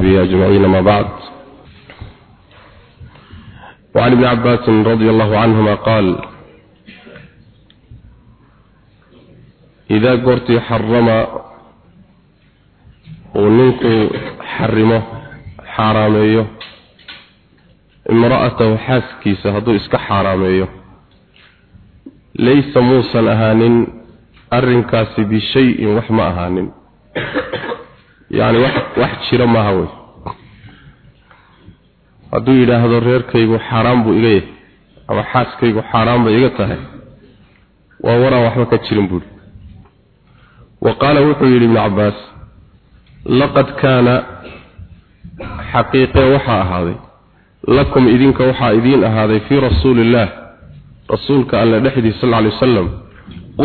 وصحبه أجمعين ما بعد وعن ابن عباس رضي الله عنهما قال إذا قرت حرم وننك حرمه حراميه imra'atahu xaaskiisa hadduu iska xaaraameeyo laysa muusan ahaanin arrinkaasi bishay-in wax ma yacni wax wax jira maaha wey. Hadduu yidhaahdo reerkaygu xaaraan buu iga yahay ama xaaskaygu xaaraan bay iga tahay waa waraan waxba ka jirin buuhi wa qaala wuxuu yidhi ibnu cabbaas laqad kaana xaqiiqee waxaa ahaaday lakum idinka waxaa idiin ahaaday fii rasuuli illaah rasuulka alle dhexdiisa sal ly wasalam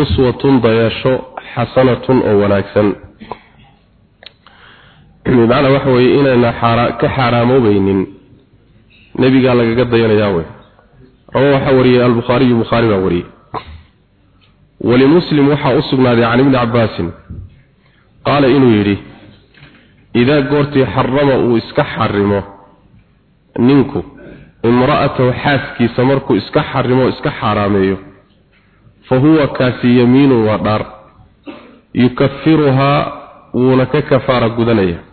uswatun dayeesho xasanatun oo wanaagsan bimacnaa waxa weeye inayna ka xaaraamoobaynin nebigaa lagaga dayanayaa wey raba waxaa wariyey albukhaariyu bukhaari baa wariyey. Walimuslim waxaa u sugnaaday can ibni cabbaasin. Qaala inuu yidhi idaa goortii xarama uu iska xarimo ninku imra'atahu xaaskiisa markuu iska xarimo iska xaaraameeyo fa huwa kaasi yamiinun waa yukafiruhaa wuuna ka kafaara gudanaya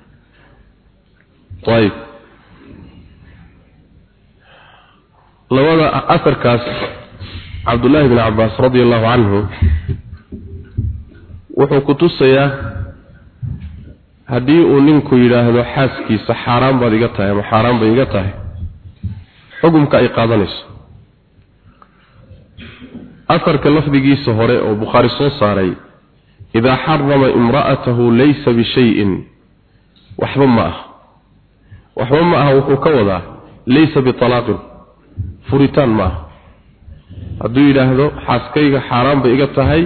ayib labada asarkaas cabdullaahi bn cabbaas radi allahu canhu wuxuu ku tusayaa haddii uu ninku yidhaahdo xaaskiisa xaaraan baad iga tahay ama xaaraan bay iga tahay xukumka ay qaadanayso. Asarka lafdigiisa hore oo bukhaari soo saaray idaa xarama imra'atahu laysa bishayin waxba ma aha waxba ma aha wuxuu ka wadaa laysa bitalaaqin furitaan ma aha. Hadduu yidhaahdo xaaskayga xaaraan bay iga tahay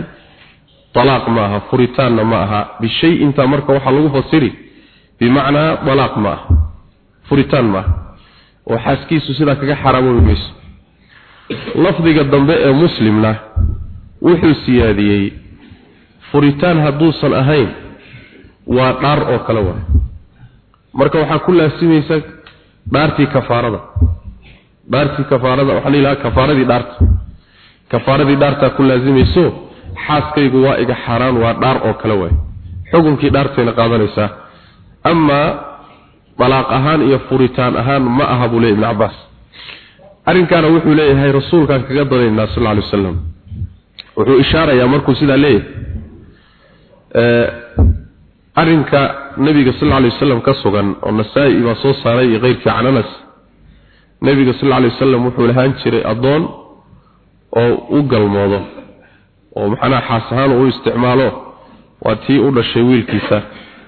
alaaq ma aha furitaanna ma aha. Bishay intaa marka waxaa lagu fasiri bimacnaa dalaaq ma furitaan ma oo xaaskiisu sidaa kaga xaaraamoobi mayso. Lafdiga dambe ee muslimna wuxuu siyaadiyey furitaan hadduusan ahayn waa dhaar oo kale waay marka waxaa ku laasimaysa dhaartii kafaarada. Dhaartii kafaarada waxaa la yidhaha kafaaradii dhaarta. Kafaaradii dhaartaa ku laasimayso xaaskaygu waa iga xaaraan waa dhaar oo kale waay xukunkii dhaartayna qaadanaysaa. Amaa dalaaq ahaan iyo furitaan ahaan ma aha buu leey ibn cabbaas. Arrinkaana wuxuu leeyahay rasuulkaan kaga dadaynaa sal lla alay wasalam wuxuu ishaarayaa markuu sidaa leeyahay arrinka nabiga sal lla alay wasalam ka sugan oo nasaa-i baa soo saaray iyo keyrkii can anas nabiga sal lla alay wasalam wuxuu lahaan jiray addoon oo u galmoodo oo maxanaa xaas ahaan uu isticmaalo waa tii u dhashay wiilkiisa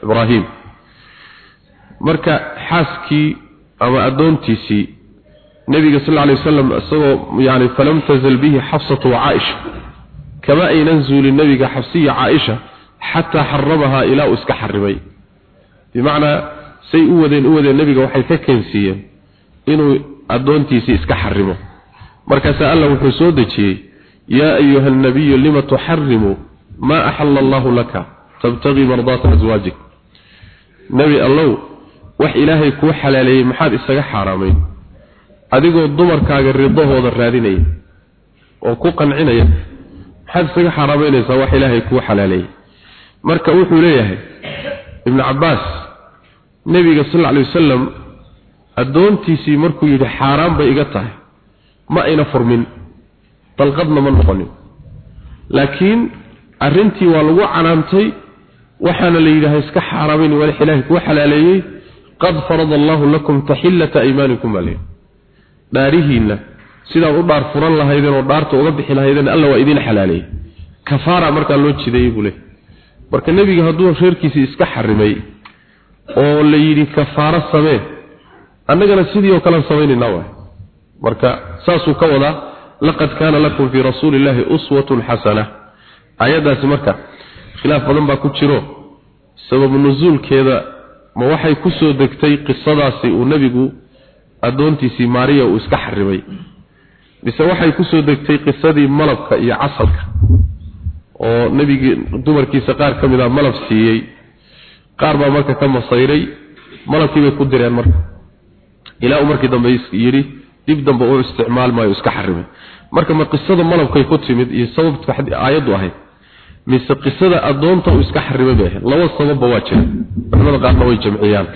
ibraahim. Marka xaaskii ama addoontiisii nebiga sal lla alay wasalam isagoo yani falam tazal bihi xafsatu caaisha. Kama aynan zuulin nebiga xafsiya caaisha xataa xaramahaa ilaa uu iska xarimay bimacnaa say u wadeen u wadeen nebiga waxay ka keensiiyeen inuu addoontiisii iska xarimo markaasaa alla wuxuu soo dejiyey yaa ayuha alnabiyu lima tuxarimu maa axala allahu laka tabtagii mardaata aswaajik nebi allow wax ilaahay kuu xalaaleeyey maxaad isaga xaaraamayn adigoo dumarkaaga ridahooda raadinaya oo ku qancinaya maxaad isaga xaaraamaynaysaa wax ilaahay kuu xalaaleeyey marka wuxuu leeyahay ibnu cabbaas nebiga sal lla lay wasalam addoontiisii markuu yidhi xaaraan bay iga tahay ma ayna furmin dalqadna ma noqonin. Laakiin arrintii waa lagu canaantay waxaana la yidhaha iska xaaraamin walax ilaahay kuu xalaaleeyey qad farada allahu lakum taxillata aymaanikum baa leeyahy dhaarihiinna sidaad u dhaar furan lahaydeen oo dhaarta uga bixi lahaydeen alla waa idiin xalaaleeyey kafaara markaa loo jideeyey buu leeyahy marka nebiga hadduu reerkiisii iska xarimay oo la yidhi kafaaro samee annagana sidii oo kalean samaynaynaa waay. Marka saasuu ka wadaa laqad kaana lakum fii rasuuli illaahi uswatun xasana. Aayaddaasi marka khilaaf badan baa ku jiro. Sababu nusuulkeeda ma waxay ku soo degtay qisadaasi uu nebigu addoontiisii maariya uu iska xarimay. Mise waxay ku soo degtay qisadii malabka iyo casalka oo nebigii dumarkiisa qaar ka mid a malab siiyey. Qaar baa marka ka masayray malabkii bay ku direen marka. Ilaa uu dambe yidhi dib dambe uu isticmaal maayo iska xarimay marka ma qisada malabkay ku timid iyo sababta aayaddu ahayd mise qisada adoonta uu iska xarimay bay ahayd laba sababba waa jira. Culimada qaarna way jamciyaan.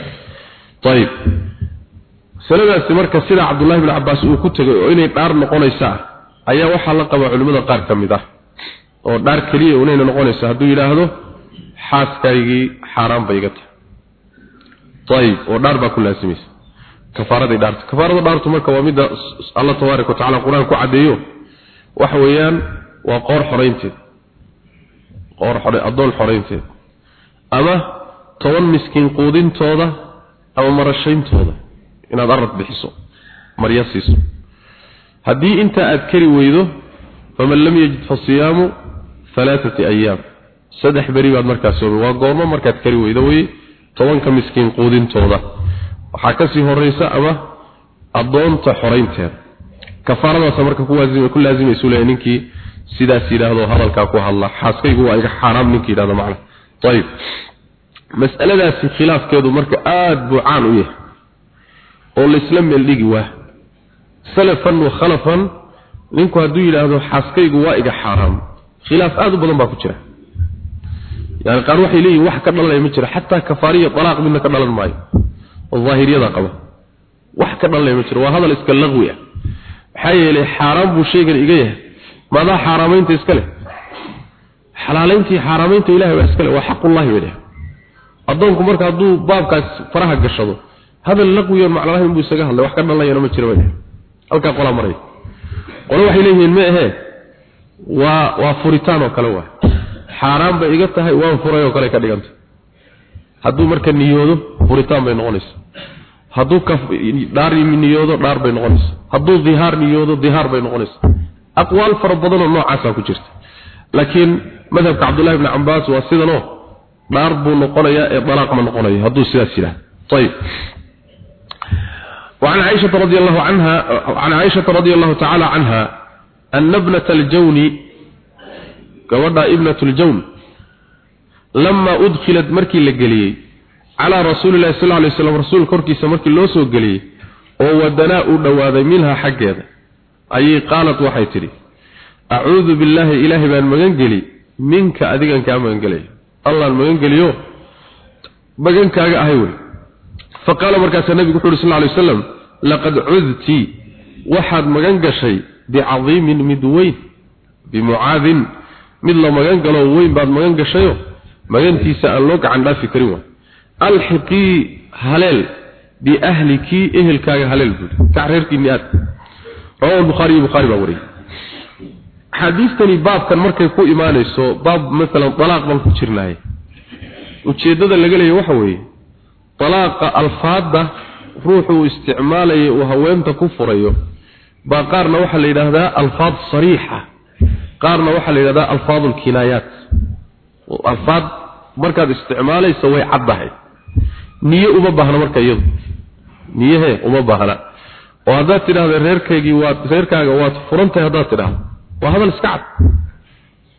Ayib sanadaasi marka sida cabdullahi bn cabaas uu ku tegay oo inay dhaar noqonaysaa ayaa waxaa la qabaa culimmada qaar ka mid ah oo dhaar keliya unayna noqonaysa hadduu yidhaahdo xaaskaygii xaaraan bay iga tahay. Ayib oo dhaar baa ku laasimaysa kafaaradii dhaarta kafaarada dhaartu marka waa midda allah tabaaraka wa tacala qur'aan ku caddeeyo waxa weeyaan waa qoor xoraynteed qoor xore addoon xoraynteed ama toban miskiin quudintooda ama marashayntooda inaad arad bixiso marya siiso. Haddii intaa aad kari weydo faman lam yajid fasiyaamu beri baad markaas soomay waa goormo markaad kari weydo wey tobanka miskiin quudintooda waxaa ka sii horeysa ama addoonta xoraynteeda kafaaradaasa marka ku laazimaysu leeyahy ninkii sidaas yidhaahdo hadalkaa ku hadla xaaskaygu waa iga xaaraam ninkii yidhahdo macna ayib mas'aladaasi khilaafkeedu marka aada buu caan u yahay oo laysla meeldhigi waa salafan wa khalafan ninku hadduu yidhaahdo xaaskaygu waa iga xaaraam khilaaf aada u badan baa ku jira. Yani qaar waxay leeyihiin wax ka dhalanaya ma jiro xataa kafaariya dalaaq midna ka dhalan maayo. Oo daahiriyada qaba. Wax ka dhalanaya ma jiro waa hadal iska laqwi ah. Maxaa yeelay xaaraan buu shaygan iga yahay. Maadaa xaaraamaynta iska leh. Xalaalayntii xaaraamaynta ilahay baa iska leh waa xaqullahi bay dheh addoonku marka hadduu baabkaas faraha gashado hadal laqwiyon macnalahayn buu isaga hadlay wax ka dhalanayana ma jiro bay dheh halkaa qolaa maray. Qole waxay leeyihiin ma ahee waa waa furitaan oo kale waa xaaraan bay iga tahay waan furay oo kale ka dhiganta hadduu marka niyoodo furitaan bay noqonaysa hadduu ka dhaar niyoodo dhaar bay noqonaysa hadduu dhihaar niyoodo dhihaar bay noqonaysa aqwaal fara badan oo noocaasa ku jirta laakiin madhabka cabdullahi ibn cabbaas waa sidanoo dhaar buu noqonayaa ee dalaaq ma noqonayo hadduu sidaas yidhaha ayib وعن عائشة رضي الله عنها عن عائشة رضي الله تعالى عنها أن ابنة الجون كوضع ابنة الجون لما أدخلت مركي لقلي على رسول الله صلى الله عليه وسلم رسول كركي سمركي اللوسو قلي وودناء دواذي منها حق هذا أي قالت وحيتري أعوذ بالله إلهي بأن مغنقلي منك أذيقا كامغنقلي الله المغنقليو بغنك أهيوي فقال مركز النبي صلى الله عليه وسلم لقد bicadiimin mid weyn bimucaadin mid la magan galo weyn baad magan gashayo magantiisa aan loo gacan dhaafi karin waay alxiqii haleel biahlikii ehelkaaga haleel buui kareerkiinni aad rawa buhaariy buhaari baa wariyay axaadiistani baabkan markay ku imaanayso baab maalan alaaq baan ku jirnaaye ujeeddada laga leeya waxa weeye alaaqa alfaadda ruuxu isticmaalaya uu haweenta ku furayo ba qaarna waxa la yiraahdaa alfaad sariixa. Qaarna waxa la yiraahdaa alfaadul kinayat alfaad markaad isticmaalayso way caddahay. Niyo uma baahna marka iyadu. Niyahe uma baahna. Oo haddaad tidhaahda reerkaygii waad reerkaaga waad furantahay haddaad tidhaahdo. Waa hadal iska cad.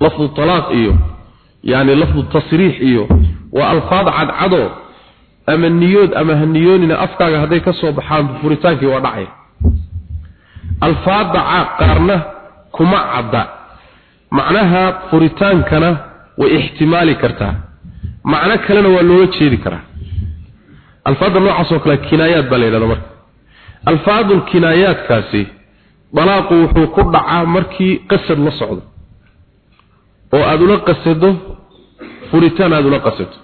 Lafdu talaaq iyo yani lafdu tasriix iyo. Waa alfaad cadcado alfaadda qaarna kuma cadda. Macnaha furitaankana way ixtimaali kartaa. Macno kalena waa looga jeedi karaa. Alfaadda noocaas oo kale kinaayaad baa la yidhahda marka. Alfaadul kinaayaadkaasi dalaaqu wuxuu ku dhacaa markii qasad la socdo. Oo aada ula qasado furitaan aada ula qasado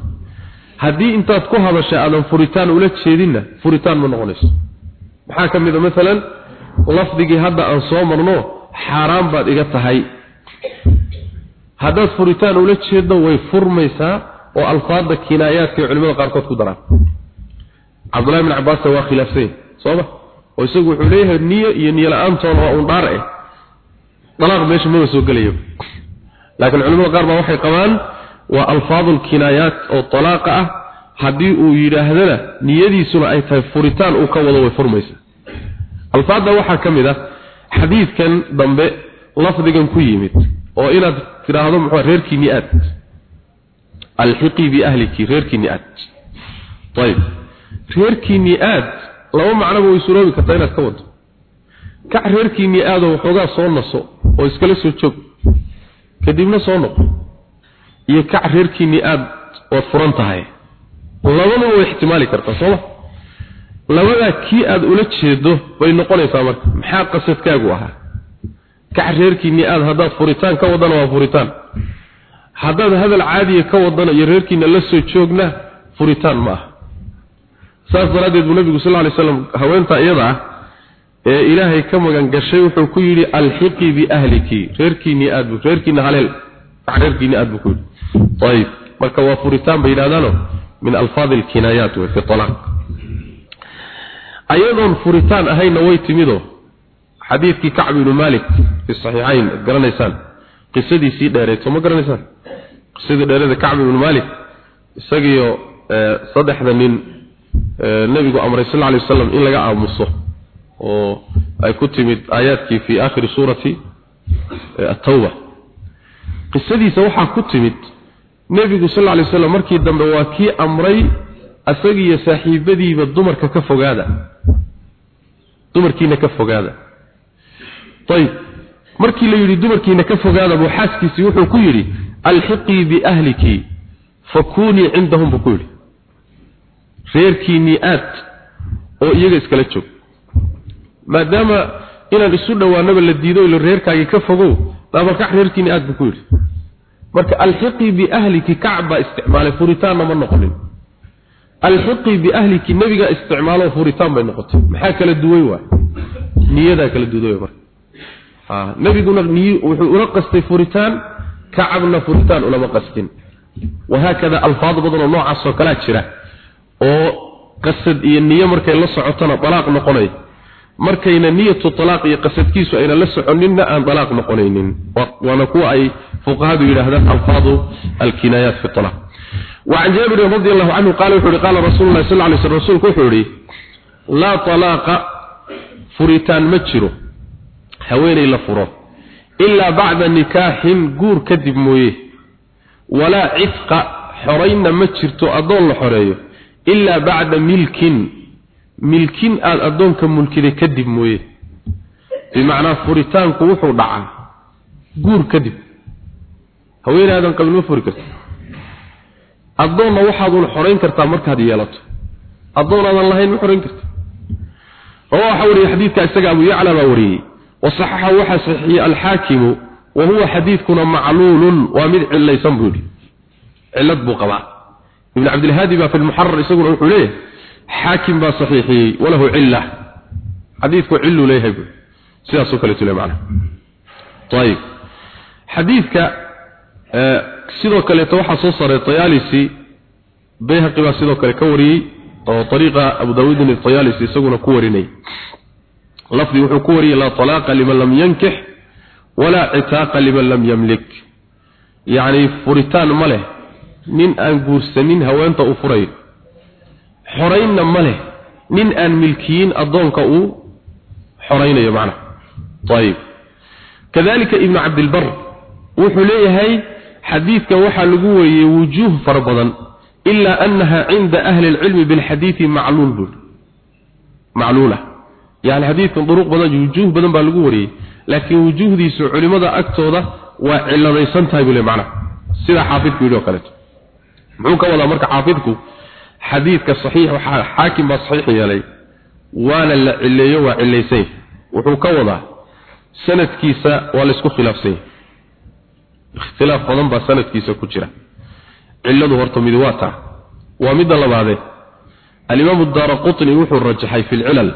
haddii intaad ku hadashay aadan furitaan ula jeedinna furitaan ma noqonayso. Maxaa ka mid a maalan lafdigii hadda aan soo marno xaaraan baad iga tahay. Haddaad furitaan ula jeeddo way furmaysaa oo alfaadda kinaayaadka culimada qaarkood ku daraan. Cabdullahi bn cabbaasna waa khilaafsanya sooma oo isagu wuxuu leeyahay niyo iyo niyo la'aantoona waa un dhaar eh. Dalaaq meesha maba soo gelaya laakiin culimada qaar baa waxay qabaan waa alfaadul kinaayaat oo talaaqa ah. Haddii uu yidhaahdana niyadiisuna ay tahay furitaan uu ka wado way furmaysa alfaadda waxaa ka mid ah xadiidkan dambe lafdigan ku yimid oo inaad tidhaahdo muxuu reerkiinni aad. Alxiqii biahliki reerkiinni aad. Ayib. Reerkiinnii aad laba macnoba way suroobi kartaa inaad ka wado kac reerkiinnii aadoo waxoogaa soo naso oo iskala soo joog kadibna soo noqo. Iyo kac reerkiinnii aad ood furan tahay. Labadaba way ixtimaali kartaa sooma labadaa kii aad ula jeedo bay noqonaysaa marka. Maxaa qasadkaagu ahaa? Kac reerkiinnii aad haddaad furitaan ka wadana waa furitaan. Haddaad hadal caadiya ka wadana iyo reerkiina la soo joogna furitaan ma aha. Saas daraaddeed buu nabigu sal ly slam haweentaa iyada ah ee ilaahay ka magan gashay wuxuu ku yidhi alxiqii biahliki reerkiinnii aad bu reerkiina haleel. Reerkiinni aad buu ku yidhi. Ayib. Marka waa furitaan bay yidhahdaano min alfaadi alkinaayaat wey fi alaaq ayadoon furitaan ahayna way timido xadiidkii kacb ibnu malik fi saxiixayn ad garanaysaan qisadiisii dheereed soo ma garanaysaan? Qisadii dheereeda kacb ibnu malik isagiyo saddexda nin nabigu amray sal alay wasalam in laga aamuso oo ay ku timid aayaadkii fi aakhiri suurati at-tawba. Qisadiisa waxaa ku timid nebigu sal alay wasalam markii dambe waa kii amray isagiiyo saaxiibadiiba dumarka ka fogaada dumarkiina ka fogaada. Ayib markii la yidhi dumarkiina ka fogaada buu xaaskiisii wuxuu ku yidhi alxiqii biahliki fakunii cindahum buu ku yidhi. Reerkiinnii aad oo iyaga iskala joog maadaama inaan isu dhowaanaba la diido ilo reerkaagii ka fogow daabalkac reerkiinni aad buu ku yidhi. Marka alxiqii biahliki kac baa isticmaalay furitaanna ma noqonin alxiqii biahliki nebigaa isticmaalo furitaan bay noqotay. Maxaa kala duwan waay? Niyadaa kala duwan marka. Nabiguna wuxuu ula qastay furitaan kacabna furitaan ulama qastin. Wahaakada alfaad badan oo noocaas oo kalaa jira oo qasad iyo niyo markay la socotona dalaaq noqonay. Markayna niyatu talaaq iyo qasadkiisu ayna la soconinna aan dalaaq noqonaynin. Waana kuwa ay fuqahadu yidhaahdaan alfaadu alkinaayaat fi talaq وعن جابر رضي الله عنه قال وحوري قال رسول الله صلى الله عليه وسلم رسولك وحوري لا طلاق فريتان مجره haweenay la furo ilaa bacda nikaaxin guur kadib mooye walaa cifqa xoraynna ma jirto addoon la xoreeyo ilaa bacda milkin milkin aada addoonka mulkiday kadib mooye bimacnaa furitaanku wuxuu dhacaa guur kadib haweenaadan adoonna waxaadun xorayn kartaa markaad yeelato. Adoonaadan lahayn ma xorayn karta. Waxa wariye xadiidka isaga abu yacla baa wariyey. Wasaxaxa waxaa saxiixiyey alxaakimu wa huwa xadiidkuna macluulun waa mid cilaysan buu yidhi. Cilad buu qabaa. Ibn cabdilhaadi baa fi lmuxarar isaguna wuxuu leeyahay xaakim baa saxiixiyey walahu cila xadiidku ciluu leeyahay buu sidaasoo kaleetu le macnaha ayib xadiidka eh, sidoo kaleeto waxaa soo saaray tayaalisi. Bayhaqi baa sidoo kale ka wariyey oo ariiqa abu daawuudin tayaalisi isaguna ku warinay. Lafdi wuxuu ku wariyey laa talaaqa liman lam yankix walaa citaaqa liman lam yamlik. Yacni furitaan ma leh. Nin aan guursanin haweenta uu furayo xoraynna ma leh. Nin aan milkiyin adoonka uu xoraynayo macnaha ayib kadalika ibnu cabdilbar wuxuu leeyahay xadiidkan waxaa lagu wariyey wujuuh fara badan ilaa annaha cinda ahli alcilmi bilxadiidi macluul bul macluula. Yani xadiidkan duruq badan wujuuh badan baa lagu wariyey laakiin wujuuhdiisu culimada agtooda waa ciladaysan tahay buu le macnaha sida xaafidku yidhi oo kaleeto. Muxuu ka wadaa marka xaafidku xadiidka saxiix xaakim baa saxiix yeelay waana la cileeyo waa cilaysay wuxuu ka wadaa sanadkiisa waa la isku khilaafsan yahay ikhtilaaf badan baa sanadkiisa ku jira. Ciladu horta mid waa taa. Waa midda labaadee alimaamu daara qutni wuxuu rajaxay fi lcilal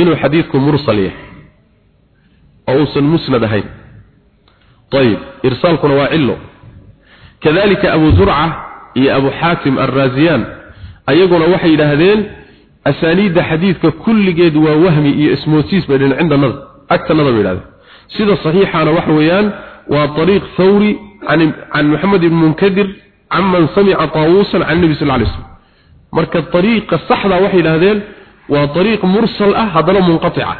inuu xadiidku mursal yahay oo uusan musnad ahayn. Ayib irsaalkuna waa cillo. Kadalika abu zurca iyo abu xaatim alraasiyaan ayaguna waxay yidhaahdeen asaaniidda xadiidka kulligeed waa wahmi iyo ismoosiis bay dheen cindanada agtanada bay yidhahdeen sida saxiixana waxa weeyaan waa ariiq thawri can maxamed ibn munkadir canman samica taawuusan can nebi sal lay slam marka ariiqa saxda waxay yidhahdeen waa ariiq mursal ah haddana munqatica.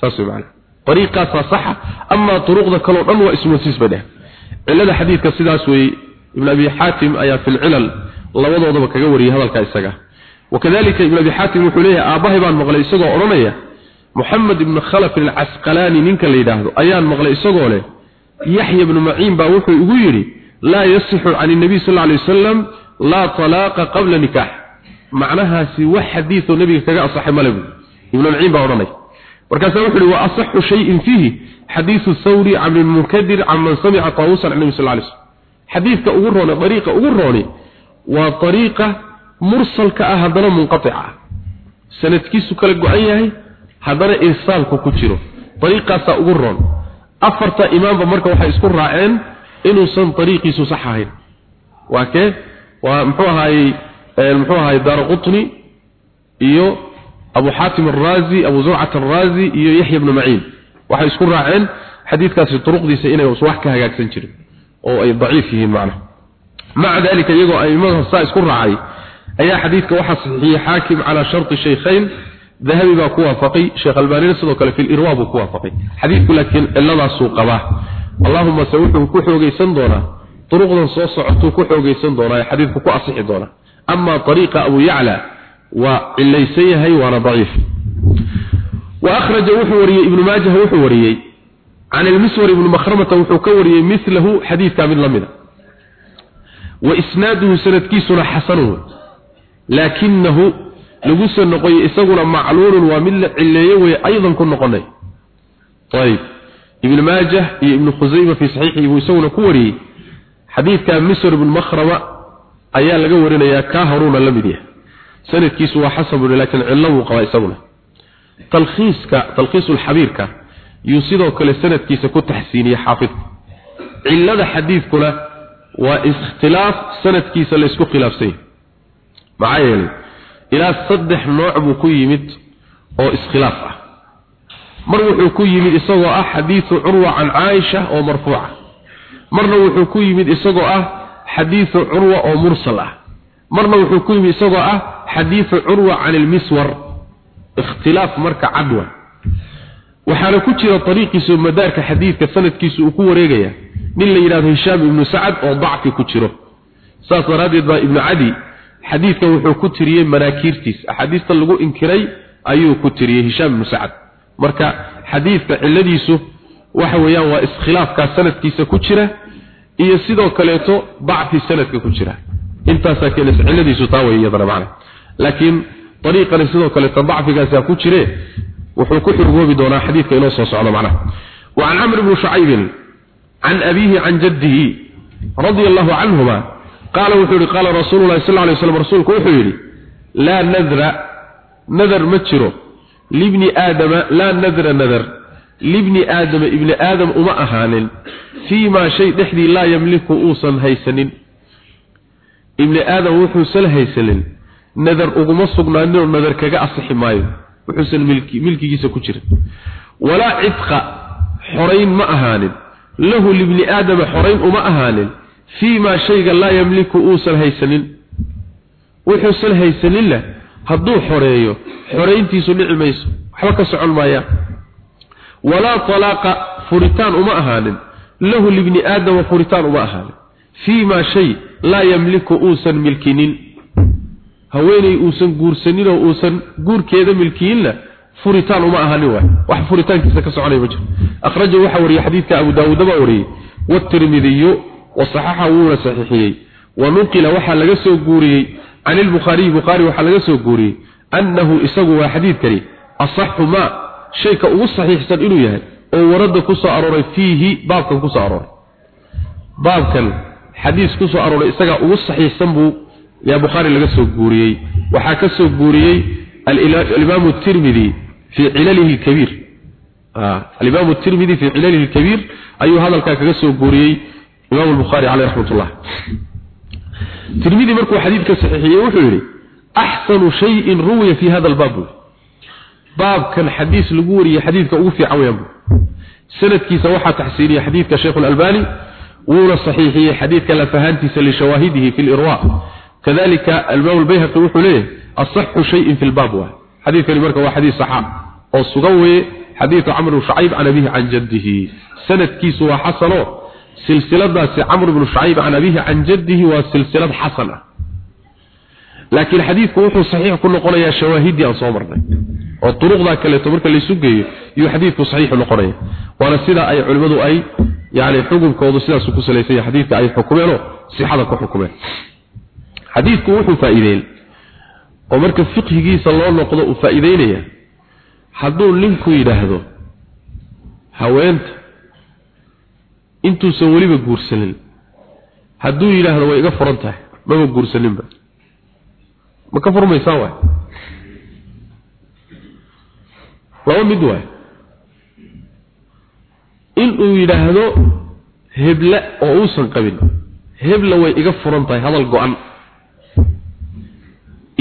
Saas wey macana ariiqaasaa saxa amaa turuqda kaleo dhan waa ismoosiis bay dheh cilada xadiidka sidaas weeye ibn abi xaatim ayaa fi lcilal labadoodaba kaga wariyey hadalkaa isaga. Wakadalika ibn abi xaatim wuxuu leeyahay aabbahay baan maqlay isagoo odhanaya moxamed ibnu khalaf alcasqalaani ninka yidhaahdo ayaan maqlay isagoo leh yaxya ibnu maciin baa wuxuu igu yidhi laa yasixu can inabiy sal alay wasalam laa talaaqa qabla nikaax macnahaasi wax xadiioo nebiga kaga asaxay male bu ibnu maciin baa odhanaya markaasaa wuxu uhi wa asaxu shayin fiihi. Xadiidu thawri can ibn munkadir can man samica taawusan can nabi sal lay slm xadiidka ugu roone dariiqa ugu rooni waa dariiqa mursalka ah haddana munqatica ah. Sanadkiisu kala go-an yahay haddana irsaalku ku jiro. Dariiqaasaa ugu roon afarta imaamba marka waxay isku raaceen inuusan dariiqiisu sax ahayn. Waa kee? Waa muxuu ahaayey muxuu ahaayey daaraqutni iyo abu xaatim araazi abu zurcat araazi iyo yaxya bnu maciin. Waxay isku raaceen xadiidkaasi duruqdiisa inay wax ka hagaagsan jirin oo ay daciif yihiin macnaha. Maca dalika iyagoo aimada saa isku raacay ayaa xadiidka waxaa saxiixiyey xaakim calaa sharti shaykhayn dahabi baa ku waafaqay sheekh albaanina sidoo kale fi lirwa buu ku waafaqay. Xadiidku laakiin ciladaasuu qabaa. Allahuma se wuxuu ku xoogaysan doonaa duruqdan soo socotuu ku xoogaysan doonaa ee xadiidku ku asixi doonaa. Amaa ariiqa abu yacla waa cilaysan yahay waana daciif. Wa akhraja wuxuu wariyey ibnu maajah wuxuu wariyey can ilmiswar ibni makhramata wuxuu ka wariyey milahu la wa lagu soo noqoyey isaguna macluulun waa mid la cileeyo weye aydan ku noqonay. Ayib ibn maajah iyo ibnu khusayma fii saxiixihi buu isaguna ku wariyey. Xadiidka misr ibn makhrama ayaa laga warinayaa kaa horuuna la mid yahay. Sanadkiisu waa laakiin cillo wuu qabaa isaguna. Talkhiiska talkhiisulxabiirka yuu sidoo kale sanadkiisa ku taxsiiniyey xaafidka cillada xadiidkuna waa ikhtilaaf sanadkiisa laysku khilaafsan yahay ilaa saddex nooc buu ku yimid oo iskhilaaf ah. Mar wuxuu ku yimid isagoo ah xadiidu curwa can caaisha oo marfuuca. Marna wuxuu ku yimid isagoo ah xadiidu curwa oo mursal ah. Marna wuxuu ku yimid isagoo ah xadiidu curwa can ilmiswar. Ikhtilaaf marka cadwa waxaana ku jira ariiqiisu madaarka xadiidka sanadkiisu uu ku wareegaya. Nin la yidhahdo hishaam ibnu sacad oo dacfi ku jiro. Saas daraaddeed baa ibnu cadi xadiidkan wuxuu ku tiriyey manaakiirtiis. Axaadiista lagu inkiray ayuu ku tiriyey hishaam ibnu sacad. Marka xadiidka cilladiisu waxa weeyaan waa iskhilaafkaa sanadkiisa ku jira iyo sidoo kaleeto dacfi sanadka ku jira. Intaasaa keenaysa cilladiisu taa wey iyadana macna laakiin dariiqani sidoo kaleeto dacfigaasaa ku jire wuxuu ku xurgoobi doonaa xadiidka inoo soo socdo macnaha. Can camr bni shucaybin can abiihi can jaddihi radia allahu canhuma qaala wuxuu yihi qaala rasuulu lahi sal lay slam rasuulku wuxuu yidhi laa nadra nadar ma jiro. Libni aadama laa nadra nadar. Libni aadama ibni aadam uma ahaanin. Fii maa shay dhexdii laa yamliku uusan haysanin. Ibni aadam wuxuusan haysanin. Nadar uguma sugnaaninoo nadar kaga asixi maayo. Wuxuusan milki milkigiisa ku jirin. Walaa cidqa xorayn ma ahaanin. Lahu libni aadama xorayn uma ahaanin fii maa shayga laa yamliku uusan haysanin wuxuusan haysaninna hadduu xoreeyo xorayntiisu dhici mayso waxba ka socon maayaan. Walaa talaaqa furitaan uma ahaanin. Lahu libni aadama furitaan uma ahaanin. Fii maa shay laa yamliku uusan milkinin. Haweeney uusan guursaninoo uusan guurkeeda milkiyinna furitaan uma ahaanin waay. Wax furitaankiisa ka soconaya ma jiro. Akhrajahu waxaa wariyey xadiidka abu daawuud wariyey. Waatirmidiyu wasaxaxa wuuna saxiixiyey. Wa nuqila waxaa laga soo guuriyey can ilbukhaariyi bukhaari waxaa laga soo guuriyey annahu isagu waa xadiidkani asaxu maa shayka ugu saxiixsan inuu yahay oo warada ku soo arooray fiihi baabkan ku soo arooray. Baabkan xadiis ku soo arooray isagaa ugu saxiixsan buu yaa bukhaari laga soo guuriyey. Waxaa ka soo guuriyey alimaamu tirmidi fii cilalihi lkabiir alimaamu tirmidi fii cilalihi lkabiir ayuu hadalkaa kaga soo guuriyey imam الbuخarي عليه رحمة الله ترمذي مركو حديث كصحيحية وحوري أحسن شيء روي في هذا الباب باب كان حديث لقوري حديث كأوفي عويم سنة كيسا وحى تحسيني حديث كشيخ الألباني ولا صحيحية حديث كلا فهانتس لشواهده في الإرواء كذلك المام البيهقي وحوليه أصح شيء في الباب حديث كان مركو حديث صحاب والصقوي حديث عمرو شعيب عن أبيه عن جده سنة كيسا وحسنه silsiladaasi camr bnu shucayb can abihi can jaddihi waa silsilad xasan ah. Laakiin xadiidku wuxuu saxiix ku noqonayaa shawaahidii aan soo marnay oo turuqda kaleeto marka la isu geeyo iyo xadiidku saxiix noqonaya. Waana sida ay culimadu ay yani xukunkoodu sidaas ku salaysan yahay xadiidka ay xukumeen oo sixada ku xukumeen. Xadiidku wuxuu faa'iideeyay oo marka fiqhigiisa loo noqdo uu faa'iideynaya hadduu ninku yidhaahdo intuusan weliba guursanin. Hadduu yidhaahdo way iga furan tahay maba guursaninba. Ma ka furmaysaa waay? Laba mid waay. Inuu yidhaahdo heble oo uusan qabin hebla way iga furan tahay hadal go-an.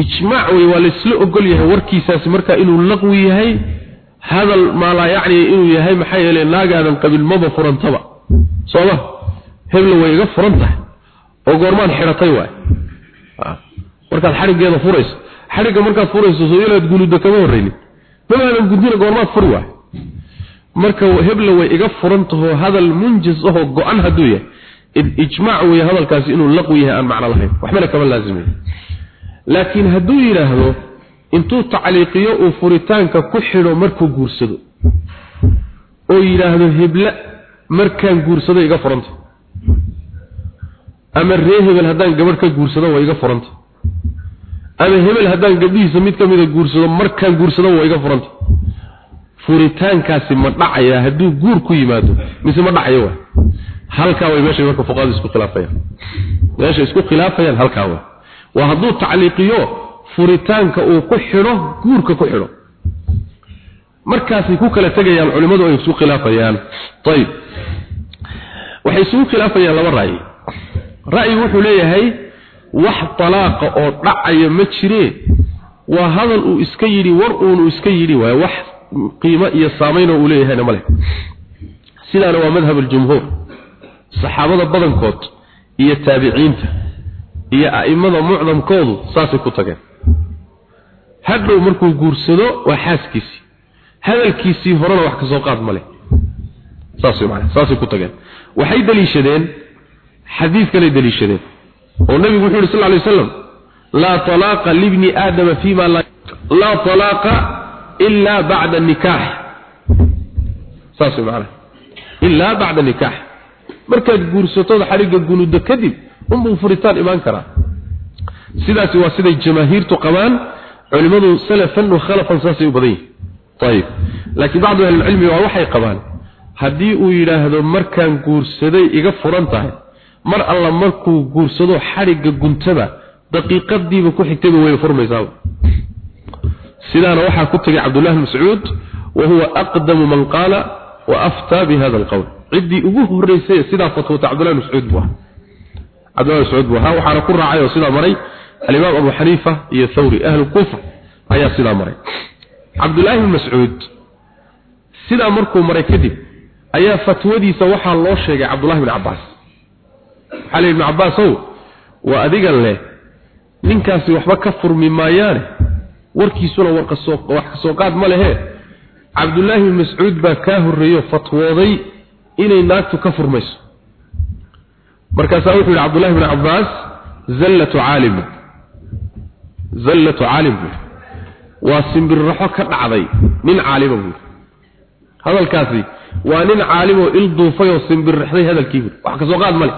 Ijmaac wey waa laysla ogol yahay warkiisaasi markaa inuu laqwi yahay hadal maalaa yacni inuu yahay maxaa yeele naagaadan qabin maba furantaba sooma hebla way iga furan tahay oo goormaan xidhatay waay. Markaad xadhiggeeda furayso xadhigga markaad furayso soo inaad guluda kama horreynin. Mamaadan gudina goormaad furi waay. Marka hebla way iga furan taho hadal munjis ahoo go-an hadduu yahay ijmaac weeye hadalkaasi inuu laqwi yahay aan macno lahayn. Waxbana kama laasimayo laakiin hadduu yidhaahdo intuu tacliiqiyo uu furitaanka ku xidho markuu guursado oo yidhaahdo hebla markaan guursado iga furanta ama ree hebel haddaan gabadh ka guursado waa iga furanta ama hebel haddaan gabdhihiisa mid ka mida guursado markaan guursado waa iga furanta furitaankaasi ma dhacaya hadduu guur ku yimaado mise ma dhacayo waa? Halkaa way meeshay marka fuqaadu isku khilaafayaan. Meesha isku khilaafayaan halkaa waa. Waa hadduu tacliiqiyo furitaanka uu ku xidho guurka ku xidho markaasay ku kala tegayaan culimmadu ay isku khilaafayaan. Ayib waxay isugu khilaafayaan laba ra'yi. Ra'yi wuxuu leeyahay wax talaaqa oo dhacaya ma jiree waa hadal uu iska yidhi war uunu iska yidhi waayo wax qiimo iyo saamayn oo uu leeyahayna ma leh. Sidaana waa madhab aljumhuur. Saxaabada badankood iyo taabiciinta iyo a'imada mucdamkoodu saasay ku tageen. Hadhow markuu guursado waa xaaskiisii hadalkiisii horena wax ka soo qaad ma leh. Saas wey macana saasay ku tageen. Waxay daliishadeen kaley daliishadeen oo nabigu wuxuu yidhi sal lla alay wasalam laa talaaqa libni aadama fima laa talaaqa ilaa bacda nikaax. Saas wey macana ilaa bacda nikaax. Markaad guursatooda xadhigga gunuuddo kadib unbuu furitaan imaan karaa. Sidaasi waa siday jamaahiirtu qabaan culimmadu salafan wa khalafan saasay u badan yihiin ayib laakiin bacdu ahlilcilmi waa waxay qabaan haddii uu yidhaahdo markaan guursaday iga furan tahay mar alla markuu guursado xadhigga guntaba daqiiqadiiba ku xigtayba way furmaysaaba sidaana waxaa ku tegay cabdullahi mascuud wa huwa aqdamu man qaala wa aftaa bi hada alqowl ciddii ugu horreysay sidaa fatwoota cabdullahi mascuud buu ahaa. Cabdullahi mascuud buu ahaa waxaana ku raacay oo sidaa maray alimaam abu xaniifa iyo thawri ahlu kuufa ayaa sidaa maray cabdullaahi bn mascuud sidaa markuu maray kadib ayaa fatwadiisa waxaa loo sheegay cabdullahi bn cabbaas waxaa la yidhi ibn cabbaasow waa adigan leh ninkaasi waxba ka furmi maayaane warkiisuna warkasoo wax ka soo qaad ma lehe. Cabdullaahi bn mascuud baa kaa horreeyo fatwooday inay naagtu ka furmayso. Markaasaa wuxuu yidhi cabdullahi bn cabbaas zallatu caalim. Zallatu caalim waa simbirraxo ka dhacday nin caalima buu hadalkaasi waa nin caalimoo il duufay oo simbirraxday hadalkii buu wax ka soo qaad male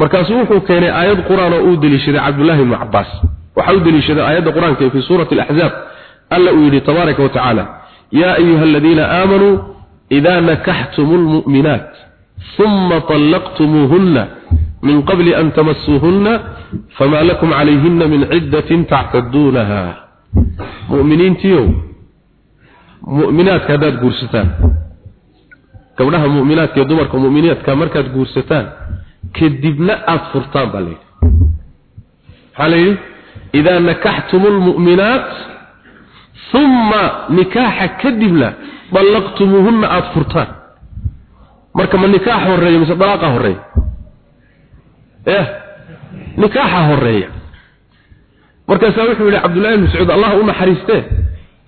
markaasuu wuxuu keenay aayad qur'aan oo uu deliishaday cabdullaahi ibnu cabbaas. Waxa uu deliishaday aayadda qur'aanka fii suurati alaxzaab alla uu yidhi tabaaraka wa tacaala yaa ayuha aladiina aamanuu idaa nakaxtumu lmu'minaat uma طallaqtumuuhunna min qabli an tamasuuhunna famaa lakum calayhina min ciddatin tactaduunaha mu'miniintiiow mu'minaadka haddaad guursataan gabdhaha mu'minaadka iyo dumarka mu'miniinadka markaad guursataan kadibna aada furtaan baa layidhi maxaa la yidhi idaa nakaxtumu lmu'minaat uma nikaaxa kadibna dallaqtumuuhunna aada furtaan. Marka ma nikaax horreeya mise dalaaqa horreeya eh nikaaxa horreeya markaasaa wuxuu yidhi cabdullahi bn mascuud allah u naxariistee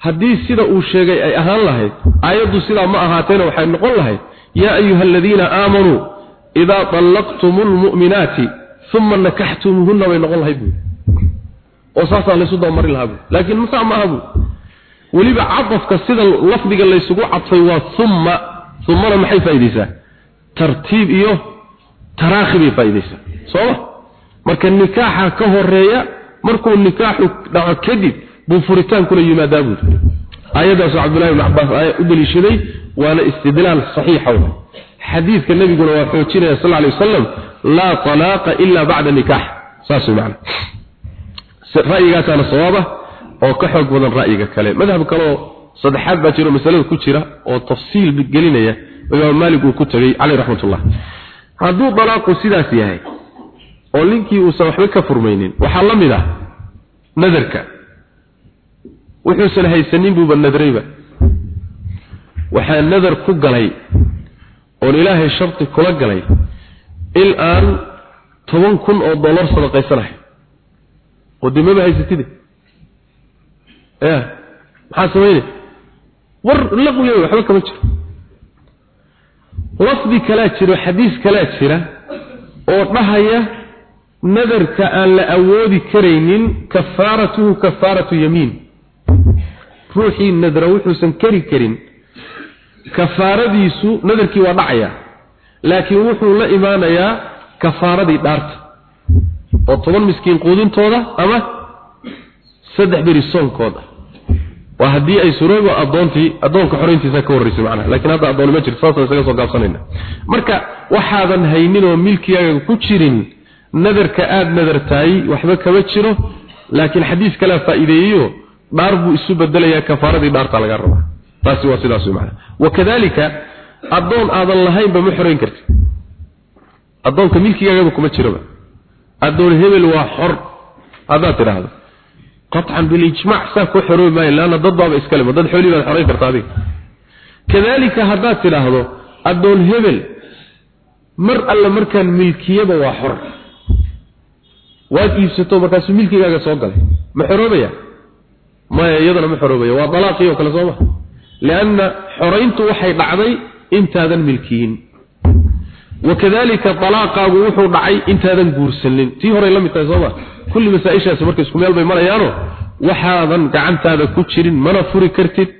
haddii sida uu sheegay ay ahaan lahayd aayaddu sidaa ma ahaateena waxay noqon lahayd yaa ayuha aladiina aamanuu idaa طallaqtumu lmu'minaati uma nakaxtumuuhunna bay noqon lahayd buui oo saasaa laysu dabamarin lahaa bu laakiin masaa ma aha bu weliba cadafka sida lafdiga laysugu cadfay waa umma ummana maxay faaideysaa tartiib iyo taraakhi bay faaideysaa sooma marka nikaaxa ka horreeya markuu nikaaxu dhaco kadib buu furitaankuna yimaadaa buuri aayaddaasoo cabdullahi ibn cabbaas aaya u daliishaday waana istidlaal saxiixa w xadiidka nabiguna waa xoojinaya sal lay wasalam laa talaaqa ila bacda nikaax. Saas macana ra'yigaasaana sawaaba oo ka xoog badan ra'yiga kale. Madhab kaleoo saddexaad baa jiro masalada ku jira oo tafsiil gelinaya imaam maalik uu ku tegey caleyh raxmatullah hadduu dalaaqu sidaas yahay oo ninkii uusan waxba ka furmaynin. Waxaa la mid ah nadarka. Wuxuusan haysanin buuba nadrayba waxaa nadar ku galay oon ilaahay sharti kula galay il aan toban kun oo dollar sadaqaysanahay. Oo dee maba haysatide? Ya maxaa samayne? War laqwiya waxba kama jiro. Lafdi kalaa jiro xadiis kalaa jira oo dhahaya nadarka aan la awoodi karaynin kafaaratuhu kafaaratu yamiin. Ruuxii nadra wuxuusan kari karin. Kafaaradiisu nadarkii waa dhacaya laakiin wuxuu la imaanayaa kafaaradii dhaarta. Oo toban miskiin quudintooda ama saddex beri soonkooda. Waa haddii ay suroobo adoontii addoonka xorayntiisa ka horreysay macnaha. Laakiin hadda addooni ma jirto saasaan isaga soo gaabsanayna marka waxaadan haynin oo milkigaaga ku jirin nadarka aada nadartaay waxba kama jiro laakiin xadiis kalea faa'iideeyeyo dhaar buu isu bedelayaa kafaaradii dhaartaa laga rabaa. Taasi waa sidaas wey macnaha wakadalika addoon aadan lahaynba ma xorayn karti addoonka milkigaagaba kuma jiroba addoon hebel waa xor. Haddaad tidhaahdo qaطcan bilijmac saa ku xoroobi maayo leanna dad baaba iskale ma dad xoolii baad xorayn karta adiga. Kadalika haddaad tidhaahdo addoon hebel mar alle markaan milkiyaba waa xor waad iibsato markaasuu milkigaaga soo galay. Ma xoroobaya? Maya iyadana ma xoroobaya. Waa dalaaqii oo kale sooma lianna xorayntu waxay dhacday intaadan milkiyin. Wakadalika dalaaqaagu wuxuu dhacay intaadan guursanin tii horey la mid tahay sooma kulli masaa-ishaasi marka isku meel bay marayaano waxaadan gacantaada ku jirin mana furi kartid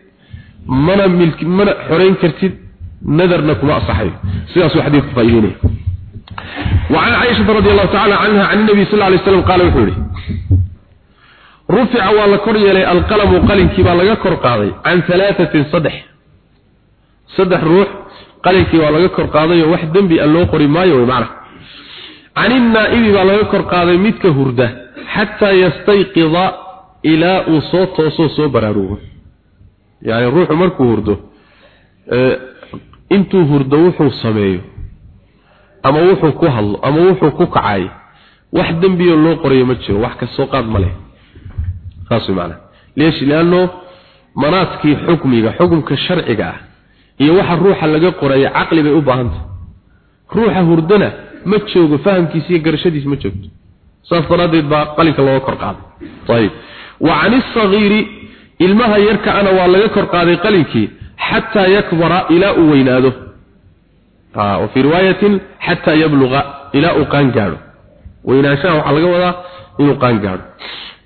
mana milki mana xorayn kartid nadarna kuma asaxayo. Sidaasuu xadiidku faa'iideynaya وعن عائشة رضي الله تعالى عنها عن النبي صلى الله عليه وسلم قال وحوري رفع ولا كري لي القلم قلم كبا لغا كر قاداي عن ثلاثة صدح صدح روح قلم كبا لغا كر قاداي واحد دنبي ان لو قري مايو معنا عن النائب با لغا كر قاداي ميدك هرده حتى يستيقظ الى صوت صوت صوت برارو يعني الروح مركو هرده اه انتو هرده وحو سميو ama wuxuu ku hadlo ama wuxuu ku kacay. Wax dambiyo loo qorayo ma jiro wax ka soo qaad male saas macna leesh laano manaaskii xukmiga xukumka sharciga ah iyo waxa ruuxa laga qorayo bay u baahanta ruuxa hurdana ma joogo fahamkiisa iyo garashadiisa ma joogto. Saas daraadeed baa qalinka loo kor qaaday. Tayib wa ani saghiri ilmaha yarka ana waa laga kor qaaday qalinkii hatta yakbara ila u aa wa fi riwaayatin hatta yabluga ila uqan gaaro weynaashaa waxaa laga wadaa inuu qaan gaaro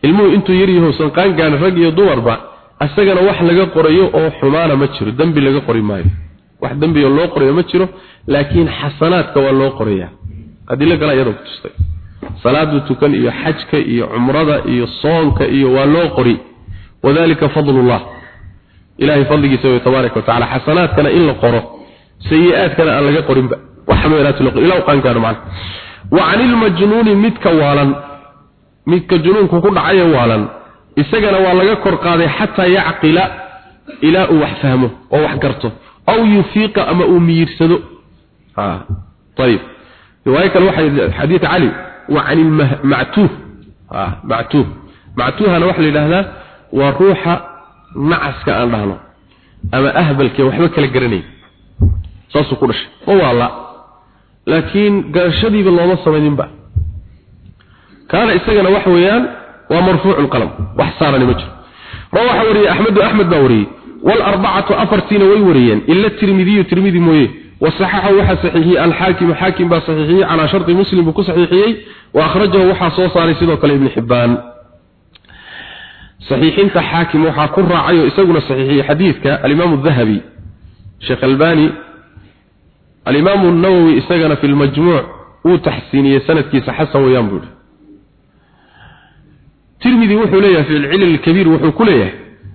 ilmuhu intuu yaryaho san qaan gaarin rag iyo dumarba isagana wax laga qorayo oo xumaana ma jiro dembi laga qori maayo wax dembiyo loo qorayo ma jiro laakiin xasanaadka waa loo qorayaa adilo kale iyadoo ku tustay salaadu tukan iyo xajka iyo cumrada iyo soonka iyo waa loo qori wadalika fadlullah ilaahay fadligiisa wey sayiaadkana aan laga qorinba an ilmajnuuni midka waalan midka junuunku ku dhacaye waalan isagana waa laga kor qaaday xataa yacqila ilaa uu wax fahmo oo wax garto aw yufiiqa ama uu miyirsado riwaayo kale waa xadii cali wa can mactuuh mactuuh mactuuhana waxa la yidhaahdaa waa ruuxa nacaska aan dhahno ama ahbalkee waxba kala garanay saasuu ku dhashay. Oo waa la laakiin garashadiiba looma samayninba kaana isagana wax weeyaan waa marfuucu lqalam wax saarani ma jiro. Rawaxa wariyey axmedu axmed baa wariyey walarbacatu afartiina way wariyeen ila tirmidiyu tirmidi mooye wasaxaxahu waxaa saxiixiyey alxaakimu xaakim baa saxiixiyey calaa sharti muslim buu ku saxiixiyey wa akhrajahu waxaa soo saaray sidoo kale ibni xibbaan saxiixinta xaakim waxaa ku raacay oo isaguna saxiixiyey xadiidka alimaamu dahabi sheekh albani alimaamu nawowi isagana fi lmajmuuc uu taxsiiniyey sanadkiisa xasan weyaan buu yihi tirmidi wuxuu leeyahay fi lcilal kabiir wuxuu ku leeyahay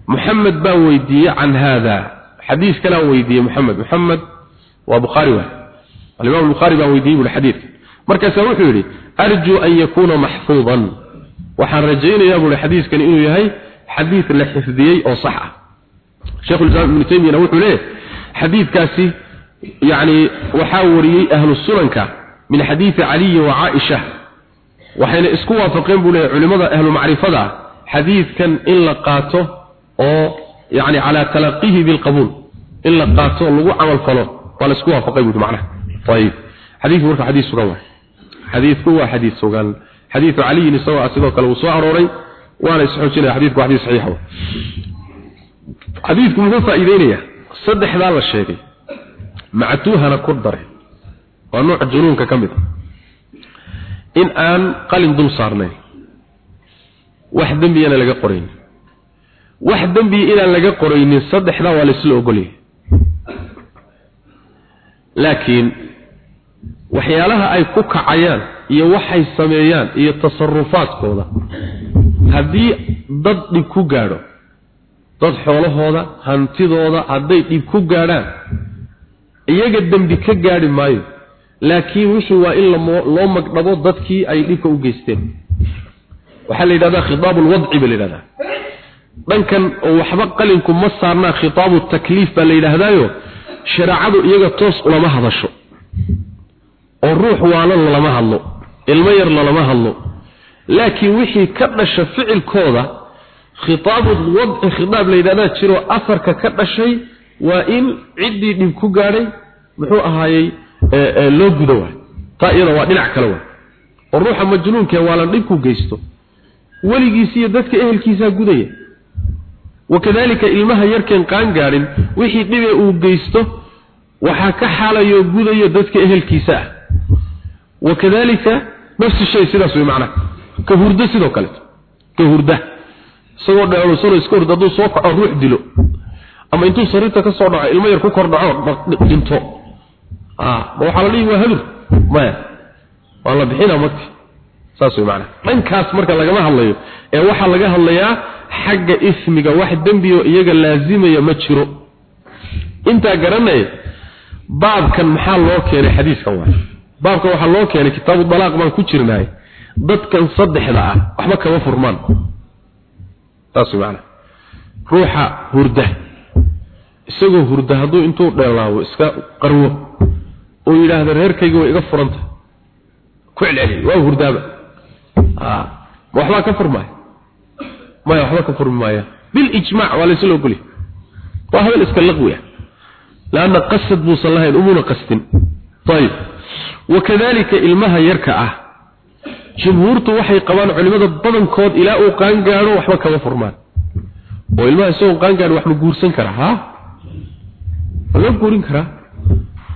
muxamed baan weydiiyey can hada xadiis kalaan weydiiyey muxamed muxamed waa bukhaari wa alimaam bukhaari baan weydiiyey buu xadiidka markaasaa wuxuu yidhi arjuu an yakuuna maxfuudan. Waxaan rajaynayaa buu xadiiskani inuu yahay xadiis ah yani waxaa wariyey ahlu sunanka min xadiidi caliyi wa caaisha. Waxayna isku waafaqeen leeyahay culimada ahlu macrifada xadiidkan in la qaato oo yani calaa talaqihi bilqabuul in la qaato lagu camal falo waa la isku waafaqay buu macnaha. Ayib. Xadiidku marka xadiis sugan xadiidku waa xadiis sugan. Xadiidu caliyin isagoo sidoo kale uu soo arooray waana isxoojinaya xadiidku waa xadiis saxiixa xadiidku muxuu faa'iideynayaa saddexdaa la sheegay mactuuhana ku dare waa nooc junuunka ka mid a in aan qalin dul saarnayn wax dembiyana laga qoraynin. Wax dembiya inaan laga qoraynin saddexdaa waa laisla ogolyahay. Laakiin waxyaalaha ay ku kacayaan iyo waxay sameeyaan iyo tasarufaadkooda haddii dad dhib ku gaadho dad xoolahooda hantidooda hadday dhib ku gaadhaan iyaga dembi ka gaadhi maayo. Laakiin wixii waa in loo magdhabo dadkii ay dhibka u geysteen. Waxaa la yidhahdaa khitaabu lwadci ba la yidhahdaa. Dhankan oo waxba qalinku ma saarnaa khitaabu takliif baa la yidhaahdaayo shareecadu iyaga toos ulama hadasho. Oo ruux waalan lalama hadlo ilmo yar lalama hadlo. Laakiin wixii ka dhasha ficilkooda khitaabu wadci khitaab la yidhahdaa jiroo asarka ka dhashay waa in ciddii dhib ku gaadhay muxuu ahaayey loo gudo waay taa iyada waa dhinac kale waay oo ruuxa majnuunka waalan dhib ku geysto. Weligiis iyo dadka ehelkiisaa gudaya. Wakadalika ilmaha yarkeen qaan gaadhin wixii dhibe uu geysto waxaa ka xaalayo gudayo dadka ehelkiisa ah. Wakadalika nafsi shay sidaas way macnaha ka hurdo sidoo kale. Ka hurda. Isagoo dheerusan iska hurda hadduu soo kaco ruux dilo ama intuu sariirta ka soo dhaco ilmo yar ku kor dhaco dhinto. Ah ma waxaa la dhihi waa hadur. Maya. Waa la bixinaa marti saas way macnaha. Dhankaas marka lagama hadlayo. Ee waxaa laga hadlayaa xagga ismiga wax dembiyo iyaga laazimaya ma jiro. Intaa garanaya baabkan maxaa loo keenay xadiiskan waay. Baabkan waxaa loo keenay kitaabu dalaaq baan ku jirnahay dadkan saddexda ah waxba kama furmaan. Saas way macnaha. Ruuxa hurda isagoo hurda hadduu intuu dheelaabo iska qarwo oo yidhaahda reerkayga way iga furanta. Ku celceliy waa hurdaaba. Ma waxbaa ka furmaaya maya waxba ka furmi maaya. Bilijmaac waa laysla ogolya waa habeen iska laqwiya. Laanna qasad buusan lahayn umuna qastin ayib wakadalika ilmaha yarka ah. Jumhuurtu waxay qabaan culimada badankood ilaa uu qaan gaadho waxba kama furmaan. Oo ilmaha isagoo qaan gaadho wax ma guursan karaa ha loo guurin karaa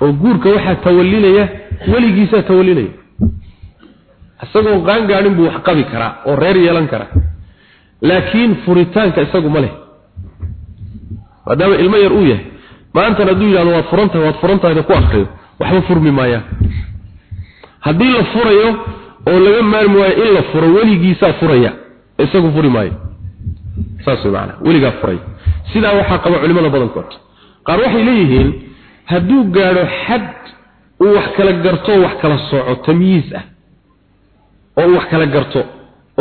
oo guurka waxaa tawalinaya weligiisaa tawalinaya isagoo qaan gaadhin buu wax qabi karaa oo reer yeelan karaa laakiin furitaanka isagu ma leh. Maadaama ilmo yar uu yahay maantan hadduu yidhahdo waad furan tahay waad furan tahayna ku akriyo waxba furmi maayaan haddii la furayo oo laga maarmi waayo in la furo weligiisaa furaya isagu furi maayo. Saas way macana weligaa furay. Sidaa waxaa qaba culimada badankood qaar waxay leeyihiin hadduu gaadho xad uu wax kala garto wax kala sooco tamyiis ah oo uu wax kala garto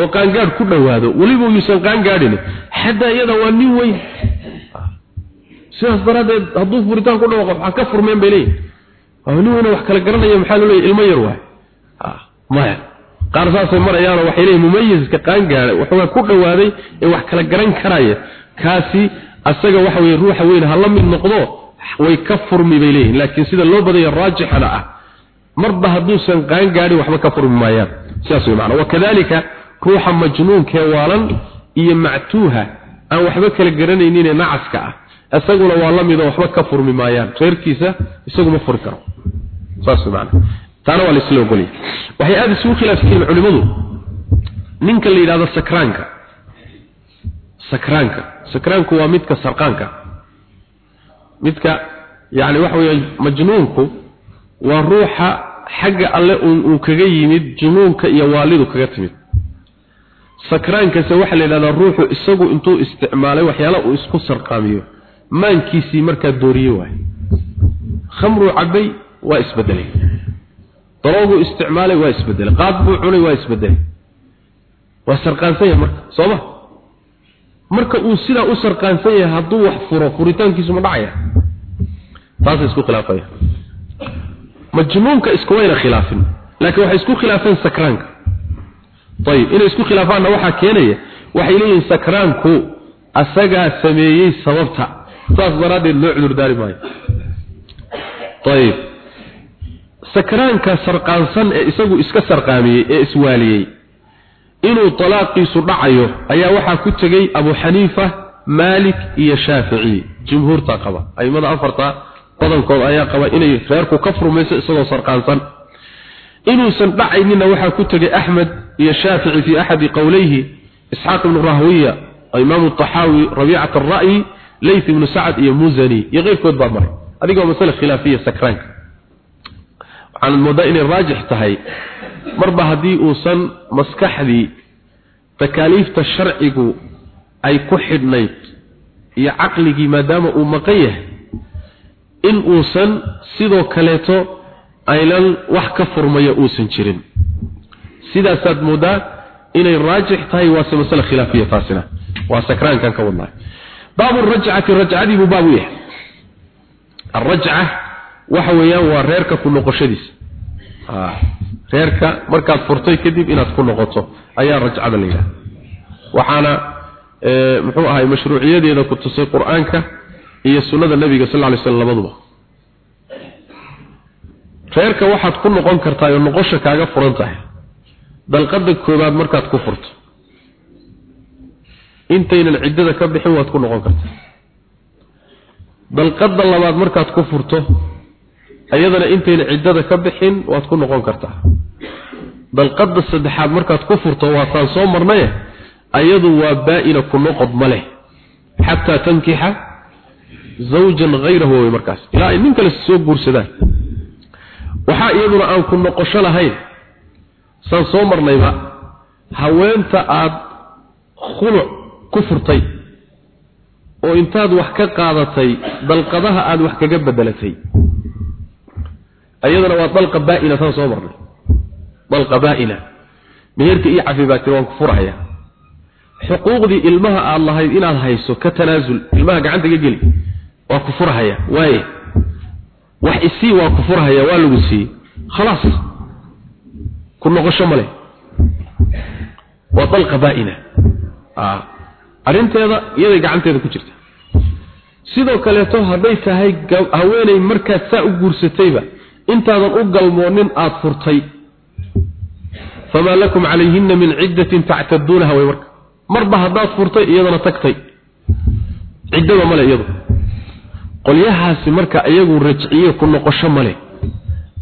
oo qaangaadh ku dhowaado weliba yuusan qaangaadhin xadda iyada waa nin weyn. Sidaas daraaddeed hadduu furitaan ku dhawaaqo waxaa ka furmeen bay leeyihiin nin wax kala garanaya maxaa loo leeyahy ilmo yar waay. Maya. Qaar saasay marayaanoo waxay leeyihiin mumayiska qaangaadha waxoogaa ku dhowaaday ee wax kala garan karaya kaasi asaga waxa weye ruuxa weyn ha la mid noqdo way ka furmi bay leeyihiin laakiin sida loo badaya raajixana ah marba hadduusan qaangaadhin waxba ka furmi maayaan. Sidaas way macana wakadalika ruuxa majnuunkee waalan iyo mactuuha aan waxba kala garanayninee nacaska ah isaguna waa la midoo waxba ka furmi maayaan. Reerkiisa isagu ma furi karo. Saas way macana taana waa laisla ogolaya waxay aada isugu khilaafsan yihiin culimmadu. Ninka la yidhahdo sakraanka. Sakraanka sakraanku waa midka sarqaanka. Midka yani waxa weeye majnuunku waa ruuxa xagga alle uu kaga yimid junuunka iyo waalidu kaga timid. Sakraankase waxaa la yidhahdaa ruuxu isagu intuu isticmaalay waxyaala uu isku sarqaamiyo maankiisii markaa dooriye waay khamruu cabay waa isbedelay. Darooguu isticmaalay waa isbedelay. Qaad buu cunay waa isbedelay. Waa sarqaansan yahay marka sooma marka uu sidaa u sarqaansan yahay hadduu wax furo furitaankiisu ma dhacaya. Taasay isku khilaafaya. Majnuunka iskumayna khilaafin laakiin waxay isku khilaafeen sakraanka. Ayib inay isku khilaafaanna waxaa keenaya waxay leeyihiin sakraanku asagaa sameeyey sababta. Saas daraaddeed loo cudurdaari maayo. Ayib sakraanka sarqaansan ee isagu iska sarqaamiyey ee iswaaliyey inuu talaaqiisu dhacayo ayaa waxaa ku tegey abu xaniifa maalik iyo shaafici. Jumhuurta qaba. Aimada afarta badankood ayaa qaba inay reerku ka furmayso isagoo sarqaansan. Inuusan dhacaynina waxaa ku tegey axmed iyo shaafici fii axadi qowlayhi isxaaq ibnu rahwiya imaamu taxaawi rabiicat ara'yi layth ibnu sacad iyo muzani. Iyo keyrkood baa maray. Adigoo masale khilaafiya sakraanka waxaan moodaa inay raajix tahay marba haddii uusan maskaxdii takaaliifta sharcigu ay ku xidhnayd iyo caqligii maadaama uu maqan yahay in uusan sidoo kaleeto aynan wax ka furmaya uusan jirin. Sidaasaad moodaa inay raajix tahay waase masale khilaafiya taasina. Waa sakraankan ka wadnaay. Baabu rajcati rajcadii buu baabu yahay. Arajca waxa weeyaan waa reerka ku noqoshadiisa reerka markaad furtay kadib inaad ku noqoto ayaa rajcada la yidhaha waxaana muxuu ahay mashruuciyadeeda ku tusay qur'aanka iyo sunnada nebiga sal lla lay slam labaduba. Reerka waxaad ku noqon kartaa oo noqosha kaaga furan tahay. Dalqada koobaad markaad ku furto. Intaynan ciddada ka bixin waad ku noqon kartaa. Dalqada labaad markaad ku furto ayadana intayna ciddada ka bixin waad ku noqon kartaa. Dalqada saddexaad markaad ku furto waataan soo marnaye ayadu waa baa-ina ku noqod ma leh. Xataa tankixa zawjan hayrahu way markaas. Ilaa ay nin kale soo guursadaan. Waxaa iyaduna aan ku noqosho lahayn saan soo marnayba haweenta aada khuluc ku furtay oo intaad wax ka qaadatay dalqadaha aada wax kaga bedelatay ayadana waa dalqa baa-ina saan soo marnay. Dalqa baa-ina meherka iyo cafi baa tiri waan ku furahaya xuquuqdii ilmaha aada lahayd inaad hayso ka tanaasul ilmaha gacanta ka geli waa ku furahaya. Waaye wax isii waa ku furahaya waa lagu siiyey khalaas ku noqosho male waa dalqa baa-ina arrinteeda iyaday gacanteeda ku jirta. Sidoo kaleeto hadday tahay haweeney markaad saa u guursatayba intaadan u galmoonin aada furtay. Famaa lakum calayhina min ciddatin tactaduunaha way marka marba haddaad furtay iyadana tagtay. Ciddaba male iyadu. Qolyahaasi marka iyagu rajciye ku noqosho male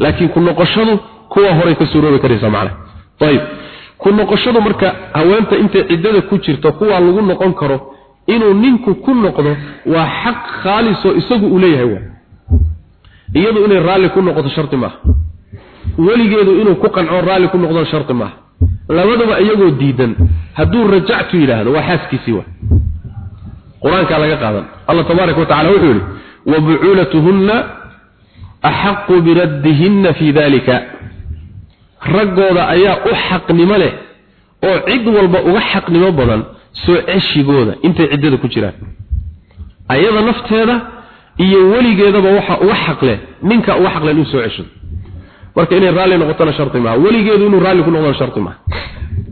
laakiin ku noqoshadu kuwa horay ka suuroobi karaysa macna ayib ku noqoshadu marka haweenta intay ciddada ku jirto kuwaa lagu noqon karo inuu ninku ku noqdo waa xaq khaalisoo isagu uu leeyahay iyadu inay raalli ku noqoto sharti maaha weligeedu inuu ku qanco raalli ku noqdo sharti maaha labaduba iyagoo diidan hadduu rajactu yidhaahdo waa xaaskiisii waa. Qur'aankaa laga qaadan. Allah tabaaraka wa wuxuu yidhi wa bucuulatuhunna axaqu biraddihinna fii dalika raggooda ayaa u xaqnimo leh oo cid walba uga xaqnimo badan soo ceshigooda intay ciddada ku jiraan. Ayada nafteeda iyo weligeedaba waxa uga xaqle ninka uga xaqle inuu soo ceshado marka inay raalli noqotona sharti maaha. Weligeedu inuu raalli ku noqdona sharti maaha.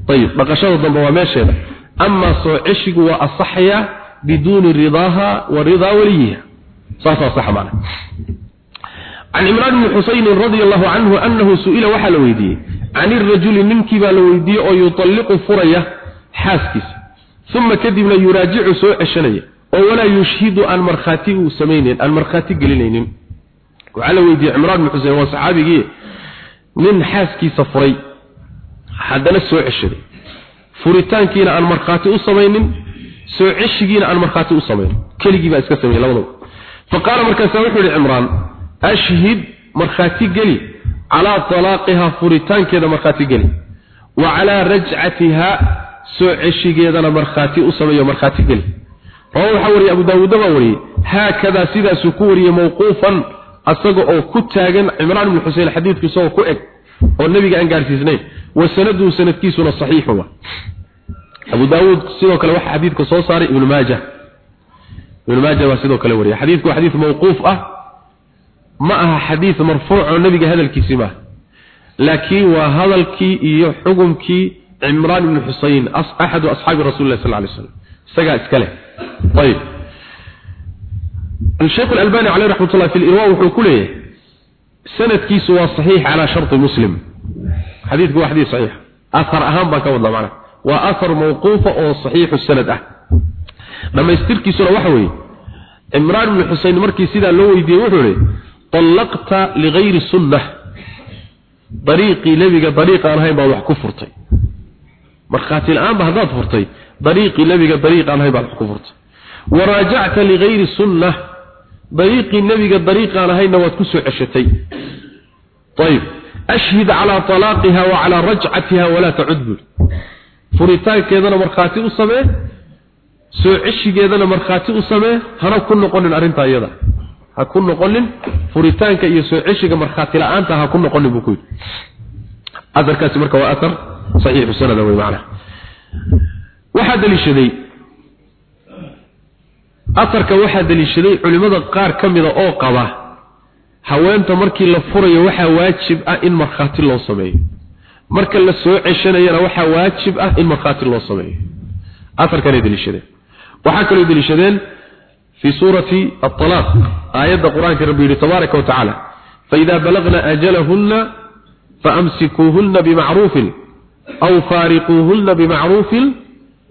Ayib dhaqashada dambe waa meesheeda. Amaa soo ceshigu waa asaxaya biduuni ridaaha wa sax maana. Can cimraan bni xusaynin radia allahu canhu annahu su'ila waxaa la weydiiyey can irajuli ninkii baa la weydiiyey oo yutalliqu furaya xaaskiisa uma kadibna yuraajicu soo ceshanaya oo walaa yushhidu aan markhaati uu samaynayn aan markhaati gelinaynin. Waxaa la weydiiyey cimraan bni xuseyn waa saxaabigii nin xaaskiisa furay. Haddana soo ceshaday. Furitaankiina aan markhaati u samaynin soo ceshigiina aan markhaati u samayn keligii baa iska sameeyey labadaba faqaala markaasaa wuxuu yihi cimraan ashhid markhaati geli calaa talaaqihaa furitaankeeda markhaati geli wa calaa rajcatiha soo ceshigeedana markhaati u sameeyo markhaati geli rawa waxaa wariyey abu daawuudda baa wariyey haakadaa sidaasuu ku wariyey mawquufan asaga oo ku taagan cimraan ibnu xusein xadiidku isagoo ku eg oo nebiga aan gaarsiisnayn wa sanaduhu sanadkiisuna saxiixu wa abu daawuud sidoo kale waxaa xadiidka soo saaray ibnu maaja. Ibnu maaja baa sidoo kale wariyay xadiidku waa xadiid mawquuf ah ma aha xadiid marfuuc oo nebiga hadalkiisii maaha laakiin waa hadalkii iyo xukumkii cimraan ibnu xusein axadu asxaabi rasuli lah sal ly slam isagaa iska leh ayib الشيخ الألباني عليه رحمة الله في الإرواء وحكوله سند كيس صحيح على شرط مسلم حديث هو حديث صحيح أثر أهم بك والله معنا وأثر موقوف أو صحيح السند أه لما يستركي سنة وحوي عمران بن حسين مركي سيدا لو يدي وحوي طلقت لغير السنة طريقي لبقى طريقة أنا هيبا وح كفرتي مرخاتي الآن بهذا فرتي طريقي لبقى طريقة أنا هيبا وح كفرتي وراجعت لغير السنة طريق النبي الطريق على هين وتكسو عشتي طيب أشهد على طلاقها وعلى رجعتها ولا تعد فريتان كذا مرخاتي أصمه سو عشي كذا مرخاتي أصمه هنا كن نقول أرنتا أيضا هكون نقول فريتان كي سو عشي مرخاتي لأنت هكون نقول بكوي أثر كاسي مركا وأثر صحيح السنة ذوي معنا وحد لشدي afarka waxaa daliishaday. Culimmada qaar ka mida oo qaba haweenta markii la furayo waxaa waajib ah in markhaati loo sameeyo. Marka la soo ceshanayana waxaa waajib ah in markhaati loo sameeyo. Afarkanay daliishadeen. Waxaa kaloo daliishadeen fii suurati aalaaq aayadda qur'aanka rabbi yihi tabaaraka wa tacaala faidaa balagna ajalahunna faamsikuuhunna bimacruufin aw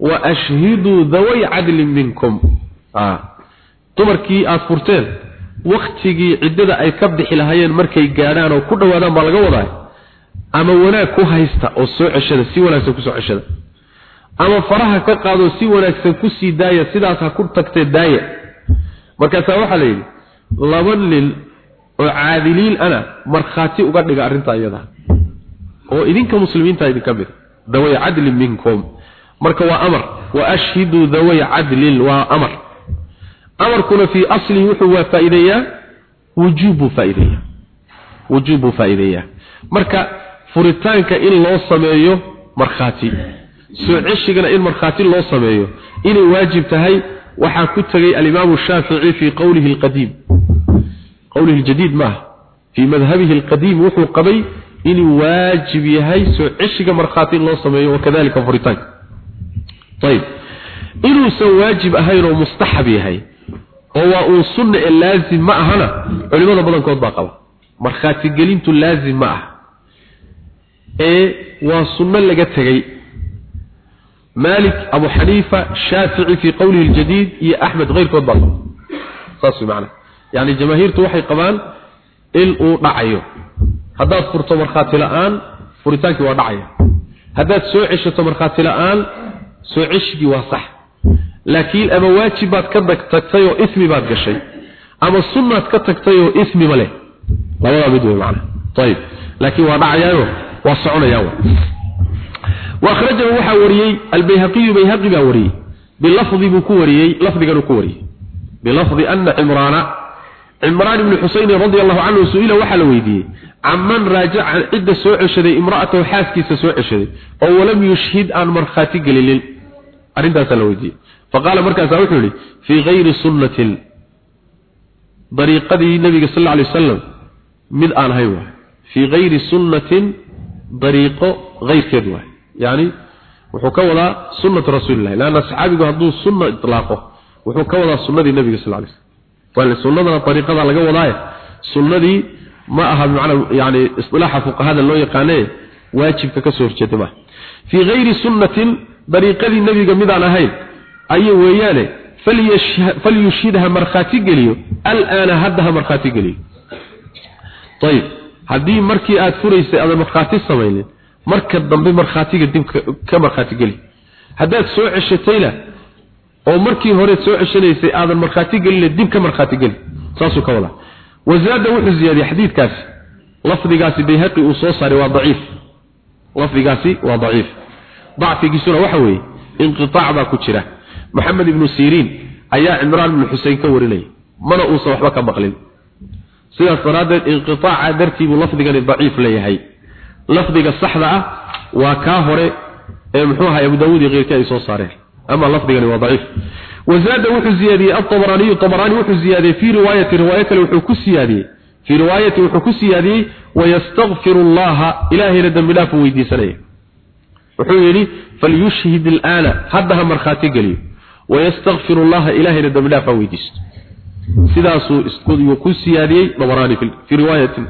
bimacruufin waashhiduu daway cadlin minkum dumarkii aad furteen waktigii ciddada ay ka bixi lahaayeen markay gaadhaan oo ku dhowaadaan baa laga wadaa ama wanaag ku haysta oo soo ceshada si wanaagsan ku soo ceshada ama faraha ka qaadoo si wanaagsan ku sii daaya sidaas ha ku tagtee daaya markaasaa waxaa la yidhi laba nin oo caadiliin ana markhaati uga dhiga arrintaa iyada oo idinka muslimiinta idinka mid daway cadlin minkum marka waa amar. Wa ashhiduu daway cadlin waa amar. Amarkuna fii aslihi wuxuu waa faa'iideeyaa wujuubbuu faa'iideeyaa. Wujuubbuu faa'iideeyaa. Marka furitaanka in loo sameeyo markhaati soo in markhaati loo sameeyo inay waajib tahay waxaa ku tegay alimaamu shaafici fii qowlihi alqadiim. Qowlihi aljadiid maaha fii madhabihi alqadiim wuxuu qabay inuu waajib yahay soo ceshiga markhaati in loo sameeyo wakadalika furitaanka ayib inuusan waajib ahayn oo mustaxab yahay oo waa uu sunna ee laazim ma ahana culimada badankood baa qaba markhaati gelintu laazim ma ah ee waa sunno laga tegay مالك أبو حنيفة شافعي في قوله الجديد هي أحمد غير كود بالله صاصي معنا يعني جماهير توحي قبان إلقوا رعيه هذا فرط مرخاتي الآن فريتانك ودعيه هذا سوعش مرخاتي الآن soo ceshigii waa sax. Laakiin ama waajib baad ka tagtay oo ismi baad gashay ama sunnaad ka tagtay oo ismi ma leh. Labada mid wey macna. Ayib laakiin waa dhacayaano waa soconayaan wakhrajahu waxaa wariyey albayhaqiyu bayhaqi baa wariyey. Bilafdi buu ku wariyey lafdiganuu ku wariyey. Bilafdi ana cimraana cimraan ibni xusaynin radi allahu canhu su'ila waxaa la weydiiyey caman raajaca cidda soo ceshaday imra'atahu xaaskiisa soo ceshaday oo walam yushhid aan markhaati gelinin arintaasaa la weydiiyey. Faqaala markaasaa wuxuu yidhi fii hayri sunnatin. Dariiqadii nebiga sal lla ly wasalam mid aan ahayn waay. Fii hayri sunnatin dariiqo hayrkeed waay. Yacni wuxuu ka wadaa sunnatu rasuulillahi. Leanna saxaabigu hadduu sunna itlaaqo wuxuu ka wadaa sunnadii nebiga sal ly slm sunnadana ariiqadaa laga wadaaye. Sunnadii ma aha bimacnaa yani isilaaxa fuqahada loo yaqaanee waajibka ka soo horjeeda maaha fii ayri sunnatin dariiqadii nebiga midaan ahayn. Ayay weeyaane falyushhidha markhaati geliyo alaana hadda ha markhaati geliyo. Ayib haddii markii aad furaysay aadan markhaati samaynin marka dambe markhaatiga dib ka markhaati geli. Haddaad soo ceshatayna oo markii hore soo ceshanaysay aadan markhaati gelin dib ka markhaati geli. Saasuu ka wada. Wazaada wuxuu ziyaadiyey xadiidkaasi. Lafdigaasi bayhaqi uu soo saaray waa daciif. Lafdigaasi waa daciif dacfigiisuna waxa weeye inqitaac baa ku jira. Maxamed ibnu siriin ayaa cimraan ibnu xusein ka warinaya mana uusan waxba ka maqlin. Sidaas daraaddeed inqitaaca dartii buu lafdigani daciif leeyahay. Lafdiga saxda ah waa kaa hore ee muxuu ahay abu daawuud iyo keyrkii ay soo saareen ama lafdigani waa daciif. Ziyaadiyey at-tabarani tabarani wuxuu ziyaadiyey fi riwaayati riwaaya kale wuxuu ku siyaadiyey fi riwaayati wuxuu ku siyaadiyey wayastaghfiru allaha ilaahayna dambi dhaaf weydiisanaya wuxuu yidhi falyushhid al'aana hadda ha markhaati geliyo. Wayastaghfiru allaha ilaahayna dambi dhaaf weydiisto. Sidaasuu isku ku siyaadiyey tabarani fi riwaayati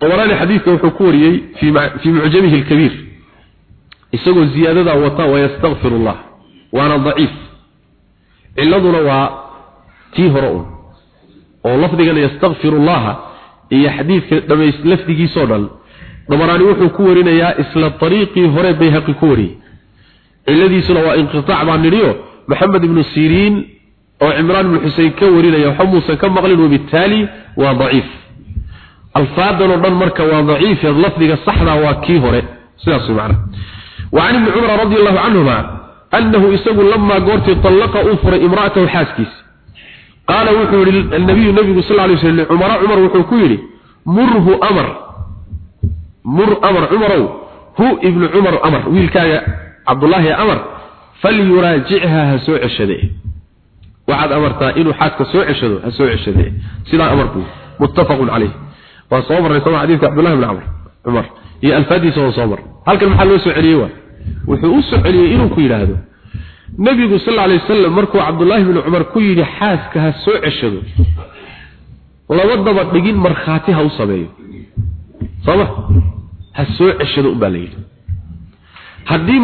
tabarani xadiidka wuxuu ku wariyey fi fi mu'jamihi al-kabir isagoo ziyaadada wata wayastaghfiru allah waana daciif. Ciladuna waa tii hore un oo lafdigan yastaghfiru allaha iyo xadiidka dhamays lafdigiisoo dhan dabaraani wuxuu ku warinayaa isla ariiqii hore bayhaqi ku wariyey ciladiisuna waa inqitaac baa nidhiyo maxamed ibnu siriin oo cimraan ibnu xusein ka warinaya waxa muusan ka maqlin wabitaali waa daciif alfaadan oo dhan marka waa daciif lafdiga saxda waa kii hore sidaas macna وعن ابن عمر رضي الله عنهما أنه إساق لما قرت طلق أفر امرأته حاسكيس قال وحور النبي النبي صلى الله عليه وسلم عمر عمر وحكويري مره أمر mur amar cumarow hu ibnu cumar amar wiilkaaga cabdullaahi amar falyuraajicha ha soo ceshade waxaad amartaa inuu xaadka soo ceshado ha soo ceshade sidaa amarku muttafaqun caleyh waa soo marray soma xadiidka cabdullahi bni camr cumar iyo alfaadiisa oo soo mar halkan maxaa loo soo celiyey waay wuxuu u soo celiyey inuu ku yidhaahdo nebigu sal alay wasalam markuu cabdullaahi bni cumar ku yidhi xaaska ha soo ceshado laba daba dhigin markhaati ha u sameeyo. Sooma ha soo ceshado unbaa la yidhi. Haddii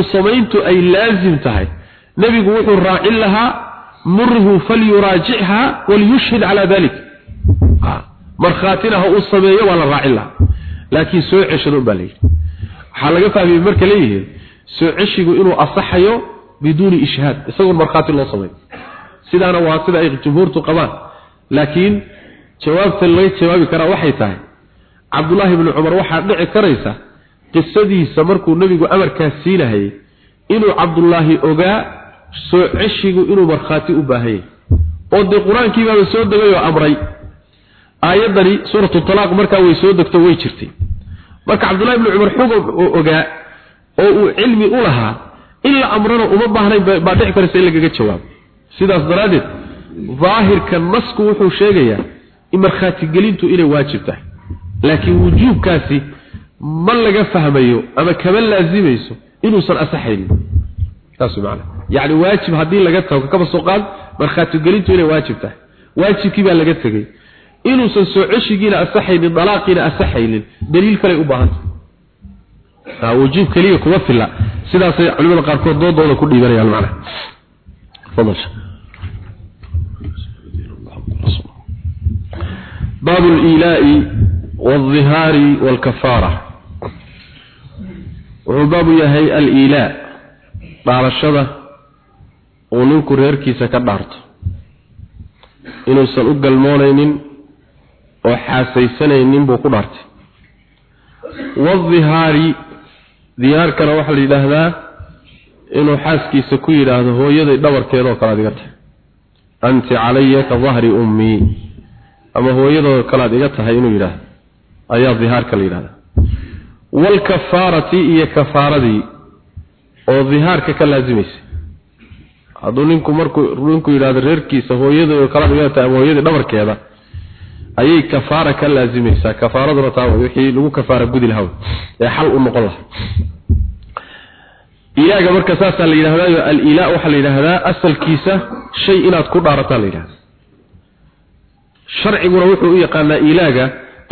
u samayntu ay laasim tahay nebigu wuxuu raacin lahaa murhu falyuraajichaa waliyushhid calaa dalik. Markhaatina ha u sameeyo waa la raacin lahaa. Laakiin soo ceshado unbaa la waxaa laga fahmiyey marka leeyihiin soo ceshigu inuu asaxayo biduuni ishhaad isagoon markhaati loo samayn sidaana waa sida ay jumhuurtu qabaan. Laakiin jawaabta laga jawaabi karaa waxay tahay cabdullaahi bni cumar waxaa dhici karaysa qisadiisa markuu nebigu amarkaas siinahayay inuu cabdullaahi ogaa soo ceshigu inuu markhaati u baahanyay oo dee qur'aankii baaba soo degay oo amray. Aayaddani suuratu talaaq markaa way soo degto way jirtay. Marka cabdullahi ibni cumar xugum oo ogaa oo uu cilmi u lahaa in la amrana uma baahnayn baa dhici karaysa in lagaga jawaabo. Sidaas daraaddeed daahirka nasku wuxuu sheegayaa in markhaatigelintu inay waajib tahay laakiin wujuubkaasi ma laga fahmayo ama kama laazimayso inuusan asaxaynin saas macana yacni waajib haddii laga tago kaba soo qaad markhaatigelintu inay waajib tahay waajibkii baa laga tegey inuusan soo ceshigiina asaxaynin dalaaqiina asaxaynin daliil kale u baahan tahay wujuub kaliya kuma filla sidaasay culimada qaarkood doodooda ku dhiibanayaan macna fadal باب الإيلاء والظهار والكفارة وباب يهي الإيلاء دار الشبه وننكر يركيس كدارت إنه سنقل مولين وحاسيسنين بو كدارت والظهار ظهار كان وحل إلهذا إنه حاسكيس كويل هذا هو يدي دور كيرو كلا أنت علي كظهر أمي ama hooyadoo kale aad iga tahay inuu yidhaahdo ayaa dihaarka la yidhahda waalkafaarati iyo kafaaradii oo dihaarka ka laasimaysa. Hadduu ninku markuu ninku yidhahdo reerkiisa aad iga tahay ama hooyadii dhabarkeeda ayay kafaara ka laasimaysaa. Kafaaraduna taa wixii lagu kafaara gudi lahaa ee xal u noqon lahaa. Ilaaga marka saasaa la yidhahdaayo al-ilaa waxaa la yidhaahdaa asalkiisa shay inaad ku dhaarataa la yidhahda sharciguna wuxuu u yaqaanaa ilaaga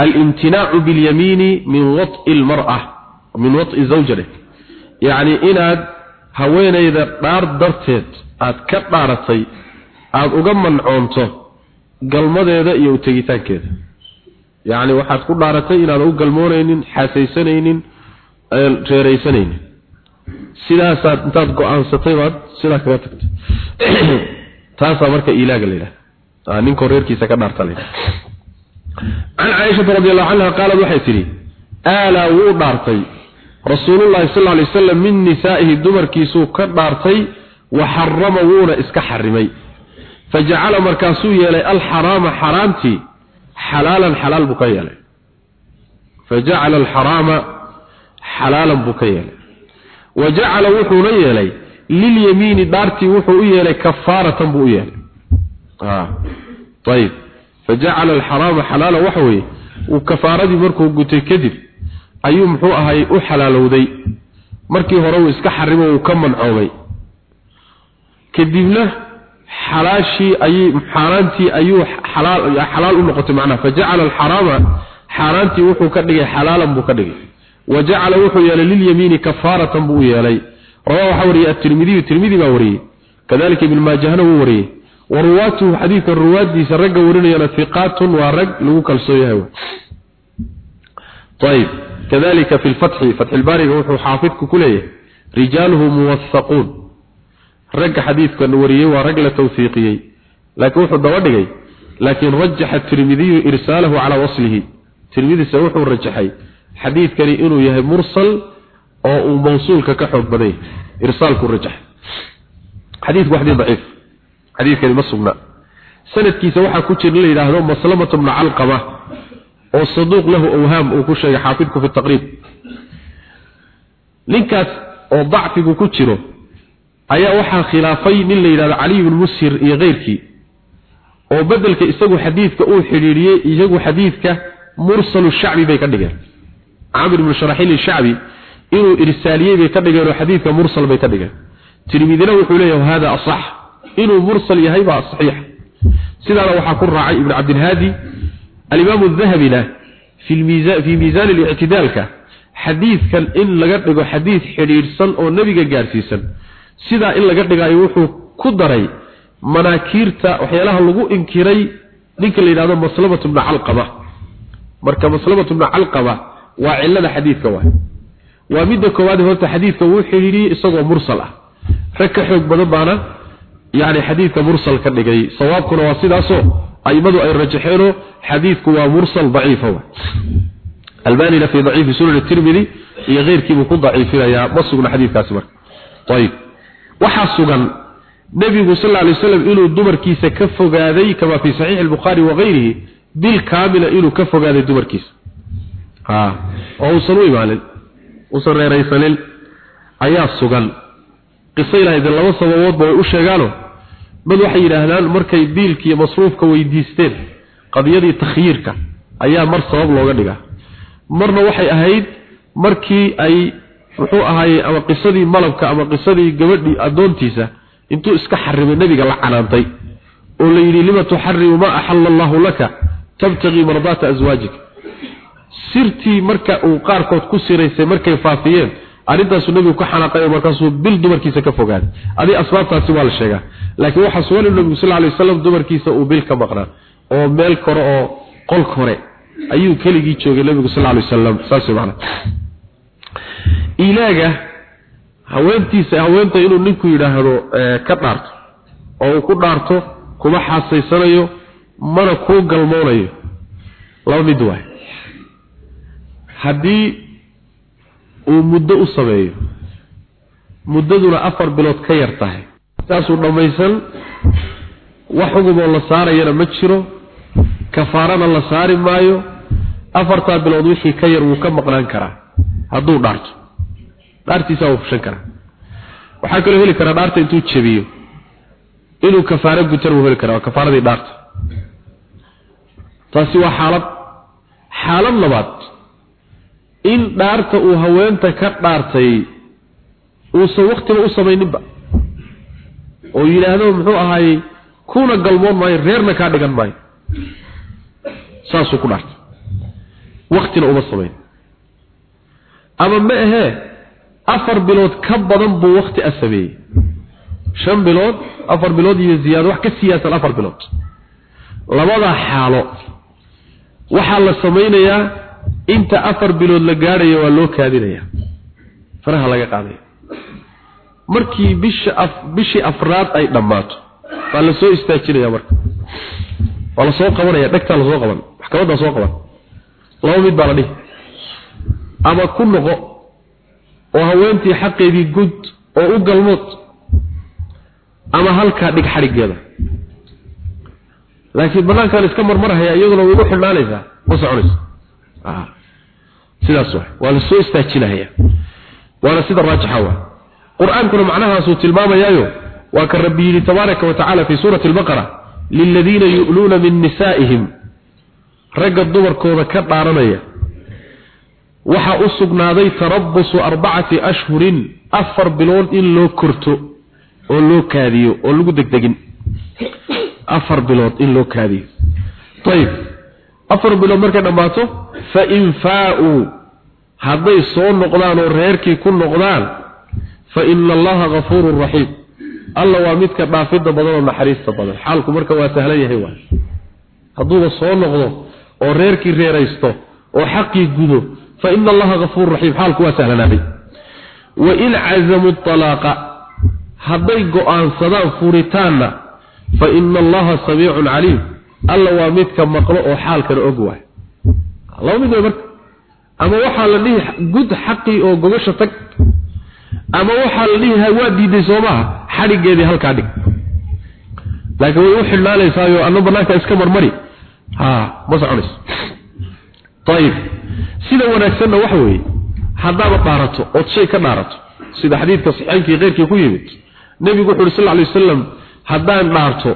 alimtinaacu bilyamiini min wat'i almar'a min wat'i zawjade yacni inaad haweenayda dhaar darteed aad ka dhaaratay aada uga mancoonto galmadeeda iyo utegitaankeeda yacni waxaad ku dhaaratay inaadan u galmoonaynin xaasaysanaynin reeraysanaynin sidaasaad intaad go'aansatay baad sidaa kaga tagtay taasaa marka ilaaga la yidhaha ninkoo reerkiisa ka dhaarta can caaishata radi allahu canha qaalad waxay tidhi aalaa wuu dhaartay rasuulullahi sal lla lay wasalam min nisaa'ihi dumarkiisuu ka dhaartay wa xarama wuuna iska xarimay fajacala markaasuu yeelay alxaraama xaraamtii xalaalan xalaal buu ka yeelay fajacala alxaraama xalaalan buu ka yeelay wa jacala wuxuuna yeelay lilyamiini dhaartii wuxuu u yeelay kafaaratan buu u yeelay ayib fajacala alxaraama xalaalan waxa weeye uu kafaaradii markuu gutay kadib ayuu muxuu ahay u xalaalowday. Markii hore uu iska xarimo uu ka mancoobay. Kadibna xalaashii ayay xaaraantii ayuu xalaal xalaal u noqotay macnaha. fajacala alxaraama xaaraantii wuxuu ka dhigay xalaalan buu ka dhigay. wajacala wuxuu yeelay lilyamiini kafaaratan buu yeelay. rawaa waxaa wariyey at-tirmidhi tirmidhi baa wariyey kadalika ibn maajahna wuu wariyey waruwaatuhu xadiidka ruwaadiisa ragga warinayana hiqaatun waa rag lagu kalsoon yahay ayib kadalika fi lfatxi fatxilbaariga wuxuu xaafidku ku leeyahay rijaaluhu muwahaquun ragga xadiidkan wariyey waa rag la tawfiiqiyey laakiin wuxuu daba dhigay laakiin rajaxa tirmidiyu irsaalahu calaa waslihi. Tirmidise wuxuu rajaxay xadiidkani inuu yahay mursal oo uu mawsuulka ka xoog badan yahay xadiidkani ma sugna. Sanadkiisa waxaa ku jira la yidhaahdo maslamatu bna calqama oo saduuq lahu awhaam uu ku sheegay xaafidku fi taqriib. Ninkaas oo dacfigu ku jiro ayaa waxaa khilaafay nin la yidhahdo cali ibn mushir iyo keyrkii oo bedelka isagu xadiidka uu xidhiidhiyey iyagu xadiidka mursalu shacbi bay ka dhigeen. Camr ibn sharaxil shacbi inuu irsaaliyey bay ka dhigeen oo xadiidka mursal bay ka dhigeen. Tirmidina wuxuu leeyahay hada asax inuu mursal yahay baa saxiix. Sidaana waxaa ku raacay ibn cabdilhaadi alimaam dahabina fi miisaan اlictidaalka xadiidkan in laga dhigo xadiid xidhiidhsan oo nebiga gaarsiisan. Sidaa in laga dhigaayo wuxuu ku daray manaakiirta waxyaalaha lagu inkiray ninka la yidhahdo maslamatu bna calqaba. Marka maslamatu bna calqaba waa cilada xadiidka waay. Waa midda koowaad horta xadiidka wuu xidhiidhiyey isagoo mursal ah. Rag ka xoog badan baana yani xadiidka mursal ka dhigay sawaabkuna waa sidaasoo aimadu ay rajaxeeno xadiidku waa mursal daciifa albanina fi daciifi sunan tirmidi iyo keyrkiibuu ku daciifinayaa ma sugna xadiidkaasi marka. Ayib. Waxaa sugan nebigu sal ly slam inuu dumarkiisa ka fogaaday kama fi saxiixi albukhaari wakayrihi bil kaamila inuu ka fogaaday dumarkiisa. Oo uusan u imaanin uusan reeraysanin ayaa ilahayd laba sababoodba way u sheegaano. Mid waxay yidhaahdaan markay biilkiiyo masruufka weydiisteen qadiyadii takhyiirka ayaa mar sabab looga dhigaa. Marna waxay ahayd markii ay muxuu ahaayey ama qisadii malabka ama qisadii gabadhii addoontiisa intuu iska xarimay nebiga la canaantay oo la yidhi lima tuxarimu maa axalla allahu laka tabtagii mardaata aswaajika sirtii marka uu qaarkood ku siraysay markay faafiyeen arrintaasuu nebigu ka xanaaqay markaasuu bil dumarkiisa ka fogaaday adi asbaabtaasi waa la sheegaa. Laakiin waxaa sugan in nebigu sal ly waslam dumarkiisa uu bil ka maqnaa oo meel kore oo qol kore ayuu keligii joogay nebigu sal lay wasalam saas man ilaaga haweentiisa haweenta inuu ninku yidhaahdo ka dhaarto oo uu ku dhaarto kuma xaasaysanayo mana kuu galmoonayo. Laba mid waay. Haddii uu muddo u sameeyo. Muddaduna afar bilood ka yar tahay. Saasuu dhammaysan wax xugumoo la saarayana ma jiro kafaarana la saari maayo afartaa bilood wixii ka yar wuu ka maqnaan karaa. Hadduu dhaarto. Dhaartiisaa wuu fushan karaa. Waxaa kaloo heli karaa dhaarta intuu jebiyo. Inuu kafaaro gutan wuu heli karaa waa kafaaradii dhaarta taasi waa xaalad. Xaalad labaad in dhaarta uu haweenta ka dhaartay uusan waktiba u samayninba oo yidhaahdo muxuu ahaayey kuna galmoon maayo reerna kaa dhigan maayo. Saasuu ku dhaartay. Waktina uma samayn. Ama ma ahee afar bilood ka badan buu wakti a sameeyey. Shan bilood afar bilood iyo ziyaado wax ka siyaasan afar bilood. Labadaa xaalo waxaa la samaynayaa inta afar bilood la gaadhaya waa loo kaadinaya. Faraha laga qaadaya markii bisha af bishii afraad ay dhammaato waa la soo istaajinaya marka. Waa la soo qabanaya dhegtaa la soo qaban maxkamaddaa soo qaban. Laba mid baa la dhihi. Ama ku noqo oo haweentii xaqeedii gud oo u galmood ama halkaa dhig xadhiggeeda. Laakiin banaankaan iska marmarhaya iyaduna way ugu xidhnaanaysaa ma soconayso sidaas wa waa la istaajinahaya waana sida raajixa wa qur'aankuna macnahaasuu tilmaamayaayo waa ka rabbi yidhi tabaaraka wa tacala fii suurati albaqara liladiina yu'luuna min nisaa'ihim. Ragga dumarkooda ka dhaaranaya waxaa u sugnaaday tarabusu arbacati ashhurin afar bilood in loo korto oo loo kaadiyo oo lagu degdegin. Afar bilood in loo kaadiyo. Ayib afar bilood markay dhammaato fa in faa-uu hadday soo noqdaan oo reerkii ku noqdaan fa ina allaha gafuurun raxiim alla waa midka dhaafidda badan oo naxariista badan. Xaalku marka waa sahlan yahay waay. Hadduuba soo noqdo oo reerkii reeraysto oo xaqii gudo fa ina allaha gafuurun raxiim xaalku waa sahlanaaday wa in cazamuu alaaqa hadday go'aansadaan furitaanna fa ina allaha samiicun caliim alla waa midka maqlo oo xaalkana og waay. Laba mid way marka. Ama waxaa la dhihi gud xaqii oo gogosha tag ama waxaa la dhihi waa diiday soo maaha xadhiggeedii halkaa dhig. Laakiin way u xidhnaanaysaayo anna banaanka iska marmari. Ha ma soconayso ayib sida wanaagsanna waxa weeye haddaaba dhaarato ood shay ka dhaarato sida xadiidka saxiixaynkii keyrkii ku yimid nebigu wuxu uhi sal lla lay wasalam haddaan dhaarto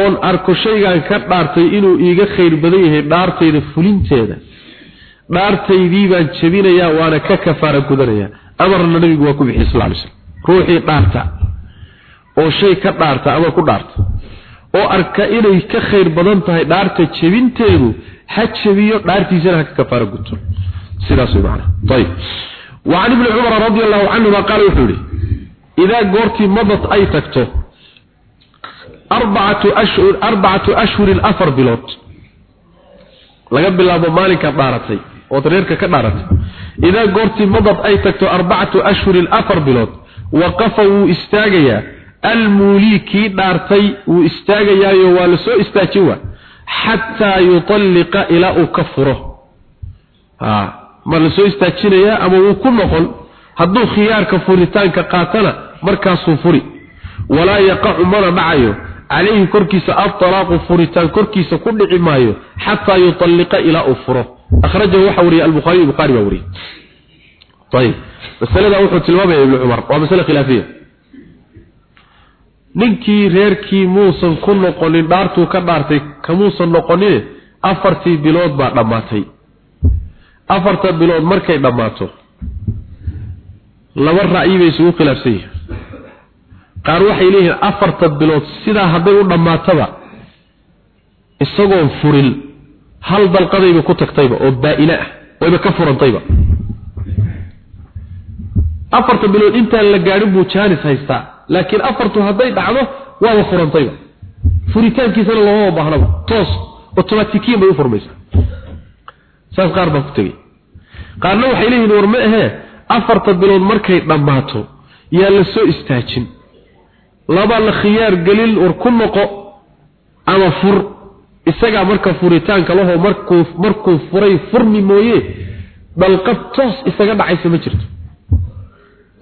oon arko shaygaan ka dhaartay inuu iiga khayr badan yahay dhaartayda fulinteeda. Dhaartaydii baan jebinayaa waana ka kafaara gudanayaa amarna nabigu waa ku bixiyey sal alay slam ruuxii dhaarta oo shay ka dhaarta ama ku dhaarta. Oo arka inay ka khayr badan tahay dhaarta jebinteedu ha jebiyo dhaartiisana ha ka kafaara gudto sidaas way macanaha ayib wacan ibni cumara radi allahu canhuma qaala wuxuu yidhi idaa goortii madad ay tagto arbacatu ashhurin afar bilood. Laga bilaabo maalinka dhaaratay ood reerka ka dhaaratay. Idaa goortii madad ay tagto arbacatu ashhurin afar bilood waqafa wuu istaagayaa. Almuulii kii dhaartay wuu istaagayaayo waa la soo istaajin wa xataa yutalliqa ilaa uu ka furo. A ma la soo istaajinayaa ama wuu ku noqon? Hadduu khiyaarka furitaanka qaatana markaasuu furi. Walaa yaqacu mana dhacayo calayhi korkiisa altalaaqu furitaan korkiisa ku dhici maayo xataa yutalliqa ilaa uu furo akhrajahu waxa wariyay albukhaariy bukhaari baa wariyay ayib masaladaa wuxuu tilmaamaya ibnu cumar waa masale khilaafiya ninkii reerkii muusan ku noqonin dhaartuu ka dhaartay kamuusan noqonine afartii bilood baa dhammaatay afarta bilood markay dhammaato laba ra'yi isugu khilaafsan qaar waxay leeyihiin afarta bilood sidaa hadday u dhammaataba isagoon furin hal dalqadayba ku tagtayba oo baa-ina ah wayba ka furantayba. Afarta bilood intaan la gaadhin buu jaanis haystaa laakiin afartu hadday dhacdo waaba furantayba. Furitaankiisana loomama baahnaba toos otomatikiyan bay u furmaysaa. Saas qaar baa ku tegey. Qaarna waxay leeyihiin war ma ahee afarta bilood markay dhammaato yaa la soo istaajin laba la khiyaar gelin war ku noqo ama fur. Isagaa marka furitaanka laho markuu markuu furay furmi mooye dalqad toos isaga dhacaysa ma jirto.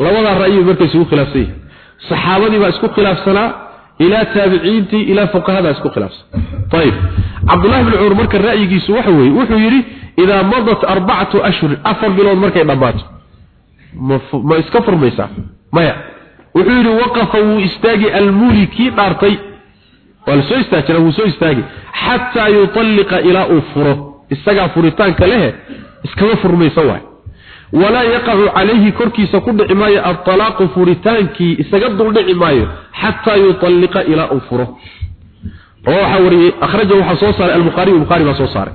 Labadaa ra'yi markay isugu khilaafsan yihiin saxaabadii baa isku khilaafsanaa ilaa taabiciintii ilaa fuqahadaa isku khilaafsan. Ayib cabdullahi bn cumar marka ra'yigiisu waxa weeye wuxuu yidhi idaa madat arbacatu ashhurin afar bilood markay dhammaato. Ma iska furmaysaa? Maya wuxuu yidhi waqafa wuu istaagi almuuli. Kii dhaartay waa la soo istaag jira wuu soo istaagi xataa yualliqa ilaa uu furo. Isagaa furitaanka leh iskama furmaysa waay. Walaa yaqacu calayhi korkiisa ku dhici maayo. Alalaaqu furitaankii isaga dul dhici maayo. Xataa yualliqa ilaa uu furo. Waxa wariyey akhraja waxaa soo saaray albuhaariyu buhaari baa soo saaray.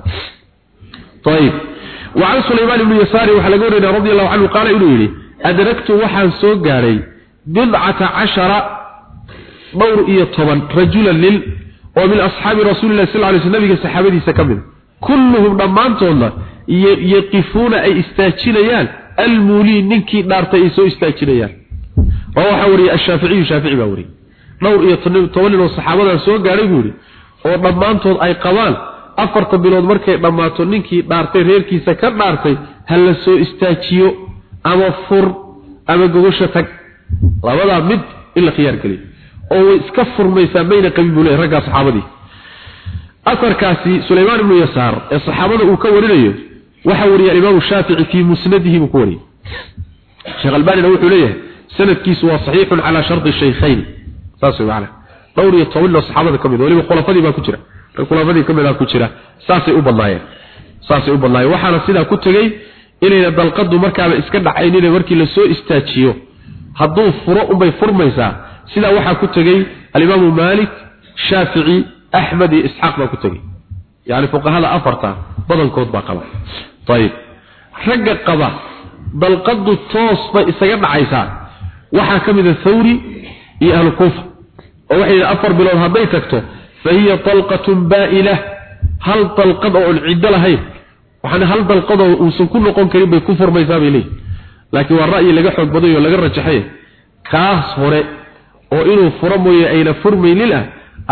Ayib wacan sulaymaan ibnu yasaari waxaa laga wariyay radi allahu canhu qaala inuu yidhi adragtu waxaan soo gaadhay bidcata cashara dhowr iyo toban rajulan nin oo min asxaabi rasuulilah sal lay sl nabiga saxaabadiisa ka mid kulluhum dhammaantoodna yaqifuuna ay istaajinayaan almuulii ninkii dhaartay ay soo istaajinayaan oo waxaa wariyey ashaaficiyu shaafici baa wariyay dhowr iyo toban nin oo saxaabadan soo gaadhay buu yidhi oo dhammaantood ay qabaan afarta bilood markay dhammaato ninkii dhaartay reerkiisa ka dhaartay ha la soo istaajiyo ama fur ama gogosha tag labadaa mid in la khiyaar geliyo oo iska furmaysaa bayna leeyahay raggaa saxaabadii. Asarkaasi sulaymaan ibnu yasaar ee saxaabada uu ka warinayo waxa wariya imaamu shaafici fii musnadihi buu ku wariyay. Sheekh albanina wuxuu leeyahay sanadkiisu waa saxiixun calaa shardi shaykhayn. Saas way macana dhowr iyo oo saxaabada ka mid waliba khulafadii baa ku jira. Khulafadii ka mid ah ku jira. Saasay u badnaayeen. Saasay u badnaayeen. Waxaana sidaa ku tegey inayna dalqadu markaaba iska dhacaynina markii la soo istaajiyo hadduu furo unbay furmaysaa sidaa waxaa ku tegey alimaamu maalik shaafici axmed iyo isxaaq baa ku tegey. Yani fuqahada afarta badankood baa qaba. Ayib ragga qaba dalqadu toos bay isaga dhacaysaa. Waxaa ka mid a thawri iyo ahlu kuufa oo waxay yidhi afar bilood hadday tagto fa hiya talqatun baa'ila hal dalqad oo on ciddo lahayn. Waxaana hal dalqadoo uusan ku noqon karin bay ku furmaysaa bay leeyihiin laakiin waa ra'yi laga xoog baday oo laga rajaxay kaas hore oo inuu furo mooye ayna furmaynin ah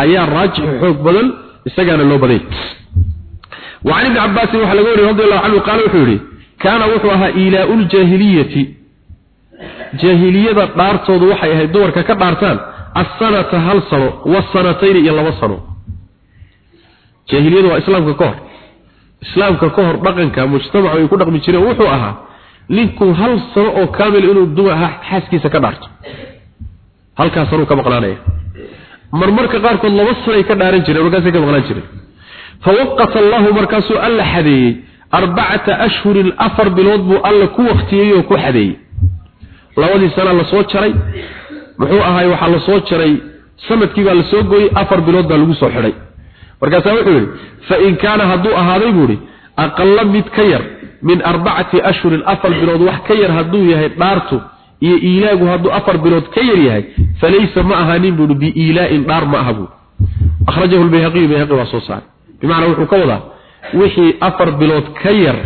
ayaa raajix xoog badan isagaana loo baday وعن ابن عباس وحا لغوري رضي الله عنه قال وحوري كان وحوها إيلاء الجاهلية جاهلية دارتود وحي هي دورك كدارتان السنة هل سنة والسنتين إلا وسنة جاهلية وإسلام ككهر إسلام ككهر بقنك مجتمع ويكون رقم جيري وحوها ninku hal sano oo kaamil inuu dumar xaaskiisa ka dhaarto. Halkaas sanuu ka maqnaanaya marmarka qaarkood laba sanay ka dhaaran jireen markaasay ka maqnaan jireen. Fawaqata allahu markaasuu alla xadeeyey arbacata ashhurin afar bilood buu alla ku waktiyey oo ku xadeeyey. Labadii sana la jaray muxuu ahaay waxaa la soo jaray sanadkiibaa la soo la gooyey afar bilood baa lagu soo xidhay. Markaasaa wuxuu yidhi fa in kaana hadduu ahaaday buu idhi aqalla mid ka yar min arbacati ashhurin afar bilood wax ka yar hadduu yahay dhaartu iyo iilaagu hadduu afar bilood ka yar yahay falaysa ma ahaanin buui biiilaain dhaar ma aha buui ahrajahu lbayhaqiyu bayhaqi waa soo saaray. Bimacnaa wuxuu ka wadaa wixii afar bilood ka yar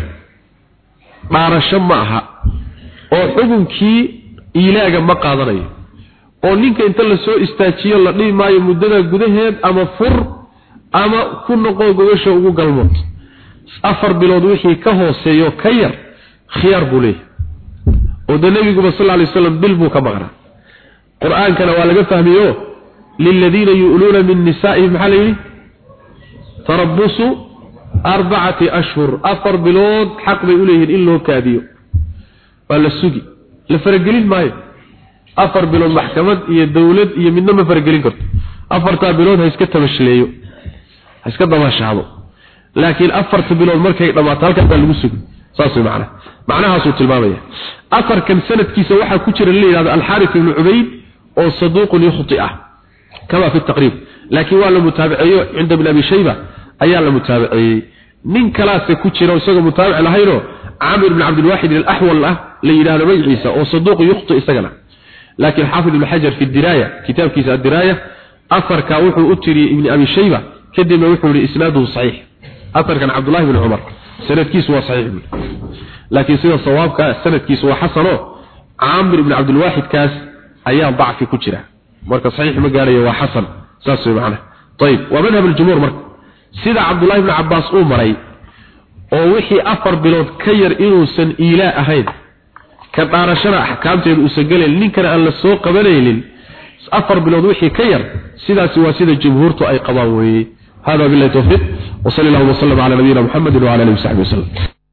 dhaarasho ma aha oo xukunkii iilaaga ma qaadanayo. Oo ninka inta la soo istaajiyo la dhihi maayo muddadaa gudaheed ama fur ama ku noqo gogasha ugu galmood afar bilood wixii ka hooseeyo ka yar khiyaar buu leeyahay. Oo da nabiguba sal lla waslam bil buu ka maqnaa. Qur'aankana waa laga fahmiyo liladiina yu'luuna min nisaa'ihim maxaa la yidhi? Tarabusu arbacati ashhur. Afar bilood xaq bay u leeyihiin in loo kaadiyo. Waa la sugi la faragelin maayo. Afar bilood maxkamad iyo dawlad iyo midna ma faragelin karto. Afartaa bilood ha iska tabashleeyo ha iska dabaashaado laakiin afarta bilood markay dhammaato halkaasaa lagu sugi saas way macnaha. Macnahaasuu tilmaamaya. Afarkan sanadkiisa waxaa ku jira la yidhahdo alxaaris ibnu cubayd oo saduuqun yukhti ah. Kama fi taqriib. Laakiin waa la mutaabiceeyo cinda ibn abi shayba ayaa la mutaabiceeyey. Nin kalaase ku jira isagoo mutaabic lahaynoo camir ibn cabdilwaxid alaxwal ah la yidhahdo magaciisa oo saduuq yukhti isagana. Laakiin xaafid ibn xajar fi diraaya kitaabkiisa adiraaya afarka wuxuu u tiriyey ibn abi shayba kadibna wuxuu yihi isnaaduhu saxiix afarkan cabdullahi bn cumar sanadkiisu waa saxiix. Laakiin sida sawaabka sanadkiisu waa xasano caamir ibn cabdilwaxid kaas ayaa dacfi ku jira. Marka saxiix ma gaarayo waa xasan. Saas way macnaha. Ayib waa madhab aljumhuur marka. Sida cabdullahi ibn cabbaas uu maray oo wixii afar bilood ka yar inuusan iilaa ahayn ka dhaarashada axkaamteeda uusan gelayn ninkana aan la soo qabanaynin afar bilood wixii ka yar sidaasi waa sida jumhuurtu ay qabaan weeye hada billahi tawfiiq wa sallallahu